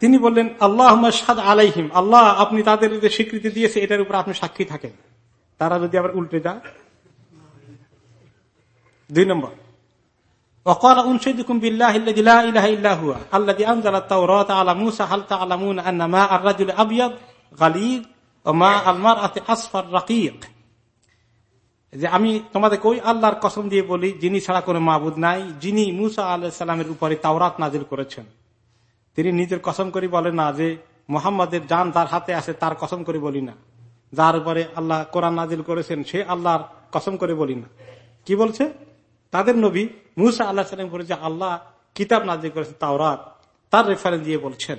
তিনি বললেন আল্লাহ সাদ আলাইহিম আল্লাহ আপনি তাদের যে স্বীকৃতি দিয়েছে এটার উপর আপনি সাক্ষী থাকেন তারা যদি আবার উল্টে যায় দুই নম্বর وقال انشدكم بالله الذي لا اله الا هو الذي انزل التوراة على موسى هل تعلمون ان ماء الرجل ابيض غليظ وماء المرأة اصفر رقيق যে আমি তোমাদের ওই আল্লাহর কসম দিয়ে বলি যিনি ছাড়া কোনো মাবুদ নাই যিনি মুসা আল্লাহ সাল্লামের উপরে তাওরাত নাজিল করেছেন তিনি নিজের কসম করে বলেন না যে মোহাম্মদের যান তার হাতে আছে তার কসম করে বলি না। যার উপরে আল্লাহ কোরআন নাজিল করেছেন, সে আল্লাহর কসম করে বলি না। কি বলছে? তাদের নবী মুসা আল্লাহ সাল্লাম করে যে আল্লাহ কিতাব নাজিল করেছেন তাওরাত। তার রেফারেন্স দিয়ে বলছেন,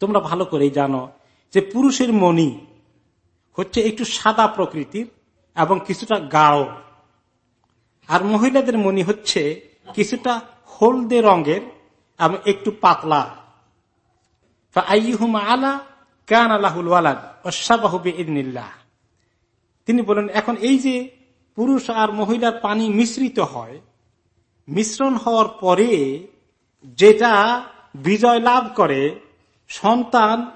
তোমরা ভালো করেই জানো যে পুরুষের মনি হচ্ছে একটু সাদা প্রকৃতির এবং কিছুটা গাঢ়। আর মহিলাদের মনি হচ্ছে কিছুটা হলদে রঙের এবং একটু পাতলা। আলা কান আল্লাহুল ওয়ালাদ অশাবাহবে ইদনিল্লাহ তিনি বলেন, এখন এই যে পুরুষ আর মহিলার পানি মিশ্রিত হয়, মিশ্রণ হওয়ার পরে যেটা বিজয় লাভ করে, সন্তান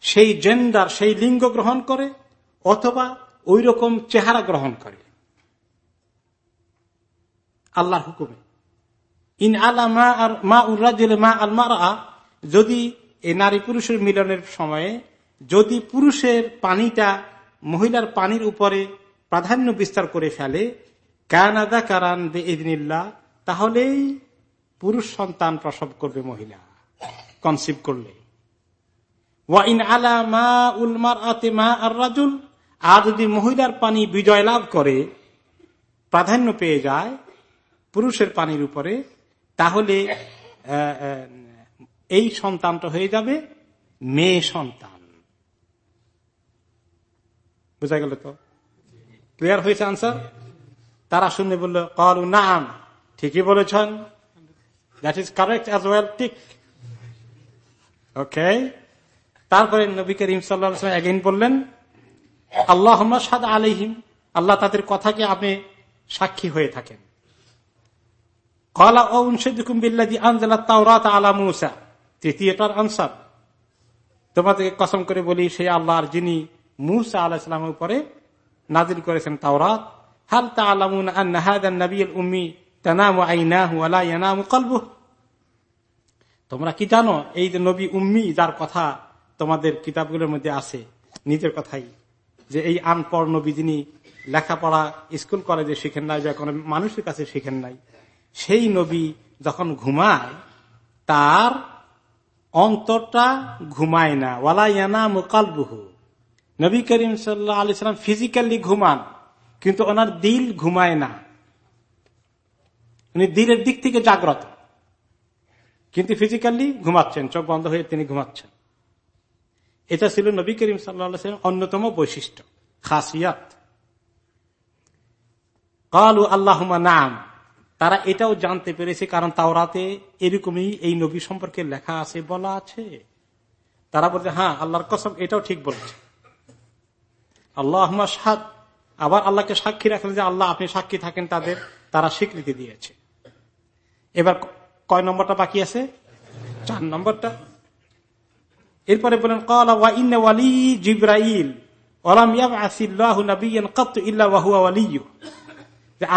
সেই জেন্ডার সেই লিঙ্গ গ্রহণ করে, অথবা ওই রকম চেহারা গ্রহণ করে। আল্লাহর হুকুমে। ইন আলা মা আর মা উর্রাজুল মা আল মারা যদি এ নারী পুরুষের মিলনের সময়ে, যদি পুরুষের পানিটা মহিলার পানির উপরে প্রাধান্য বিস্তার করে ফেলে কানাদা কারান বে ইদিনিল্লা তাহলেই পুরুষ সন্তান প্রসব করবে মহিলা। কনসিভ করলে। ওয়াইন আলা মা উলমার আতে মা আর রাজুল, আর যদি মহিলার পানি বিজয় লাভ করে, প্রাধান্য পেয়ে যায় পুরুষের পানির উপরে তাহলে এই সন্তানটা হয়ে যাবে মেয়ে সন্তান। বুঝা গেল তো? ক্লিয়ার হয়েছে আনসার তারা শুনে বলল, কল নাম। ঠিকই বলেছেন। That is correct as well ঠিক। ওকে তারপরে নবী করিম সাল্লাম বললেন আল্লাহ সাদ আলহিম আল্লাহ তাদের কথাকে আপনি সাক্ষী হয়ে থাকেন। কলা বিল্লাদি আলা মুসা তৃতীয়টার আনসার তোমাদেরকে কসম করে বলি, সেই আল্লাহর যিনি মুসা আল্লাহ ইসলামের উপরে নাজিল করেছেন তাওরাত, হাল তালামুন নবীল উম্মি তানামু আইনাহু আলা ইয়ানামু কলবুহ? তোমরা কি জানো, এই যে নবী উম্মি যার কথা তোমাদের কিতাবগুলোর মধ্যে আছে, নিজের কথাই, যে এই আনপড় নবী যিনি লেখাপড়া স্কুল কলেজে শিখেন নাই বা কোনো মানুষের কাছে শিখেন নাই সেই নবী যখন ঘুমায়, তার অন্তরটা ঘুমায় না। ওয়ালা ইয়ানা মুকালবুহু নবী করিম সাল্লাহ আলি সাল্লাম ফিজিক্যালি ঘুমান, কিন্তু ওনার দিল ঘুমায় না। উনি দিলের দিক থেকে জাগ্রত। কিন্তু ফিজিক্যালি ঘুমাচ্ছেন, চোখ বন্ধ হয়ে তিনি ঘুমাচ্ছেন। এটা ছিল নবী করিম সাল্লাম অন্যতম বৈশিষ্ট্য, খাসিয়াত। কালু আল্লাহ নাম। তারা এটাও জানতে পেরেছে, কারণ তাওরাতে এরকমই এই নবী সম্পর্কে লেখা আছে, বলা আছে। তারা বলছে হ্যাঁ আল্লাহর কসম, এটাও ঠিক বলেছে। আল্লাহ সাদ আবার আল্লাহকে সাক্ষী রাখলেন যে আল্লাহ, আপনি সাক্ষী থাকেন তাদের, তারা স্বীকৃতি দিয়েছে। এবার কয় নম্বরটা বাকি আছে? চার নম্বরটা। এরপরে বলেন কলি জিব্রাইল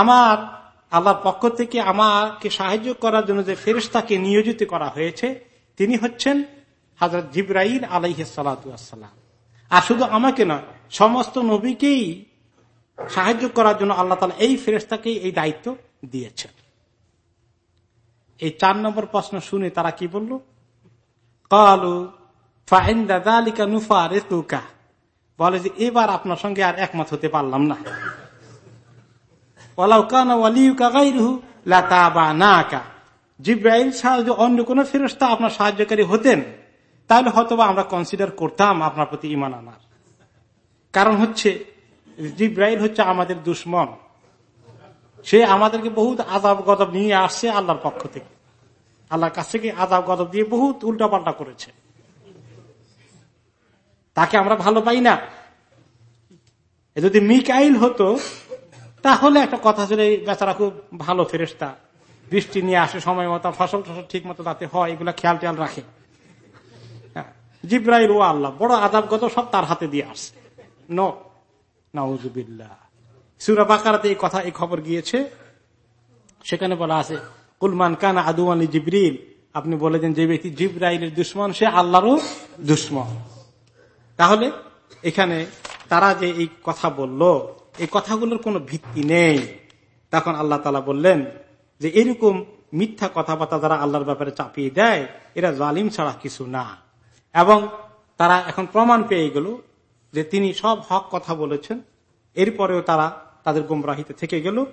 আমার আল্লাহর পক্ষ থেকে আমাকে সাহায্য করার জন্য যে ফেরিস্তাকে নিয়োজিত করা হয়েছে, তিনি হচ্ছেন হাজরত জিব্রাইল আলাইহ সালাম। আর শুধু আমাকে নয়, সমস্ত নবীকেই সাহায্য করার জন্য আল্লাহ তালা এই ফেরেস্তাকেই এই দায়িত্ব দিয়েছেন। এই চার নম্বর প্রশ্ন শুনে তারা কি বলল? কালু ফাইন্দা বলে যে, এবার আপনার সঙ্গে আর একমত হতে পারলাম না। অন্য কোন ফেরস্তা আপনার সাহায্যকারী হতেন, তাহলে হয়তো আমরা কনসিডার করতাম আপনার প্রতি ইমান আনার। কারণ হচ্ছে, জিব্রাইল হচ্ছে আমাদের দুশ্মন। সে আমাদেরকে বহুত আজাব গদব নিয়ে আসছে আল্লাহর পক্ষ থেকে। আল্লাহর কাছ থেকে আজাব গদব দিয়ে বহুত উল্টাপাল্টা করেছে। তাকে আমরা ভালো পাই না। যদি মিকাইল হতো তাহলে একটা কথা ছিল বেচারা খুব ভালো ফেরেস্তা বৃষ্টি নিয়ে আসে সময় মতো ফসল টসল ঠিক মতো তাতে হয় এগুলা খেয়াল টেয়াল রাখে। হ্যাঁ, জিব্রাইল ও আল্লাহ বড় আদাবগত সব তার হাতে দিয়ে আসছে। নজুবিল্লা সুরা বাকারাতে এই কথা এই খবর গিয়েছে। সেখানে বলা আছে কুলমান কানা আদু আলী জিব্রিল আপনি বলেছেন যে ব্যক্তি জিব্রাইলের দুশ্মন সে আল্লাহরও দুশ্মন। তাহলে এখানে তারা যে এই কথা বলল এই কথাগুলোর কোনো ভিত্তি নেই। তখন আল্লাহ তালা বললেন যে, এরকম মিথ্যা কথাবার্তা যারা আল্লাহর ব্যাপারে চাপিয়ে দেয়, এরা জালিম ছাড়া কিছু না। এবং তারা এখন প্রমাণ পেয়ে গেল যে তিনি সব হক কথা বলেছেন। এরপরেও তারা তাদের গুমরাহিতে থেকে গেল।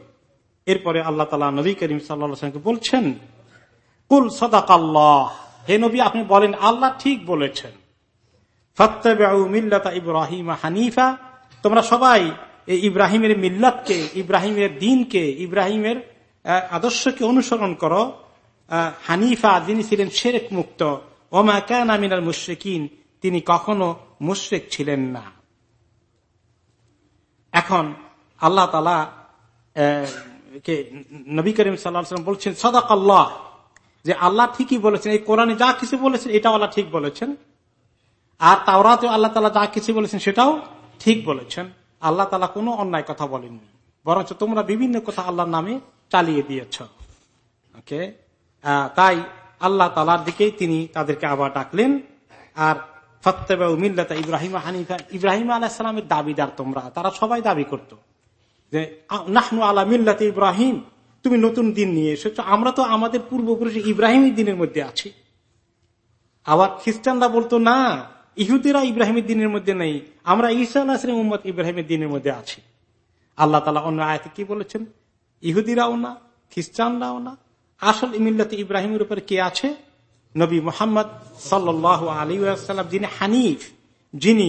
এরপরে আল্লাহ তালা নবী করিম সাল্লামকে বলছেন, কুল সদাক আল্লাহ হে নবী, আপনি বলেন, আল্লাহ ঠিক বলেছেন। মিল্লাতা ইব্রাহিম হানিফা। তোমরা সবাই ইব্রাহিমের মিল্লাতকে, ইব্রাহিমের দিনকে, ইব্রাহিমের আদর্শকে অনুসরণ করো। হানিফা যিনি ছিলেন শেরেক মুক্ত। ওমা কেন আমিনার মুশ্রিকিন, তিনি কখনো মুশ্রেক ছিলেন না। এখন আল্লাহ তালা কে, নবী করিম সাল্লাম বলছেন সদাক আল্লাহ যে আল্লাহ ঠিকই বলেছেন, এই কোরআনে যা কিছু বলেছেন এটাও আল্লাহ ঠিক বলেছেন। আর তাওরাতে আল্লাহ তালা যা কিছু বলেছেন, সেটাও ঠিক বলেছেন। আল্লাহ তালা কোনো অন্যায় কথা বলেননি। বরঞ্চ তোমরা বিভিন্ন কথা আল্লাহর নামে চালিয়ে দিয়েছ। ওকে? তাই আল্লাহ তালার দিকেই তিনি তাদেরকে আবার ডাকলেন। আর ফত্তেবা মিল্লাতা ইব্রাহিম হানিফা, ইব্রাহিম আলাহিসামের দাবিদার তোমরা। তারা সবাই দাবি করত যে নাহনু আলা মিল্লাতে ইব্রাহিম, তুমি নতুন দিন নিয়ে এসেছ। আমরা তো আমাদের পূর্বপুরুষ ইব্রাহিমের দিনের মধ্যে আছি। আবার খ্রিস্টানরা বলতো, না ইহুদিরা ইব্রাহিমের দিনের মধ্যে নেই, আমরা ঈসা আলাহিম মোহাম্মদ ইব্রাহিমের দিনের মধ্যে আছি। আল্লাহ তালা অন্য আয়তে কি বলেছেন? ইহুদিরাও না, খ্রিস্টানরাও না, আসল ইমিল্লাতে ইব্রাহিমের উপরে কে আছে? নবী মোহাম্মদ সাল্লাহ আলী সাল্লাম যিনি হানিফ, যিনি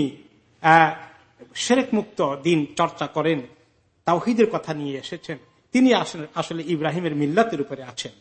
মুক্ত দিন চর্চা করেন, তাওহিদের কথা নিয়ে এসেছেন, তিনি আসলে ইব্রাহিমের মিল্লাতের উপরে আছেন।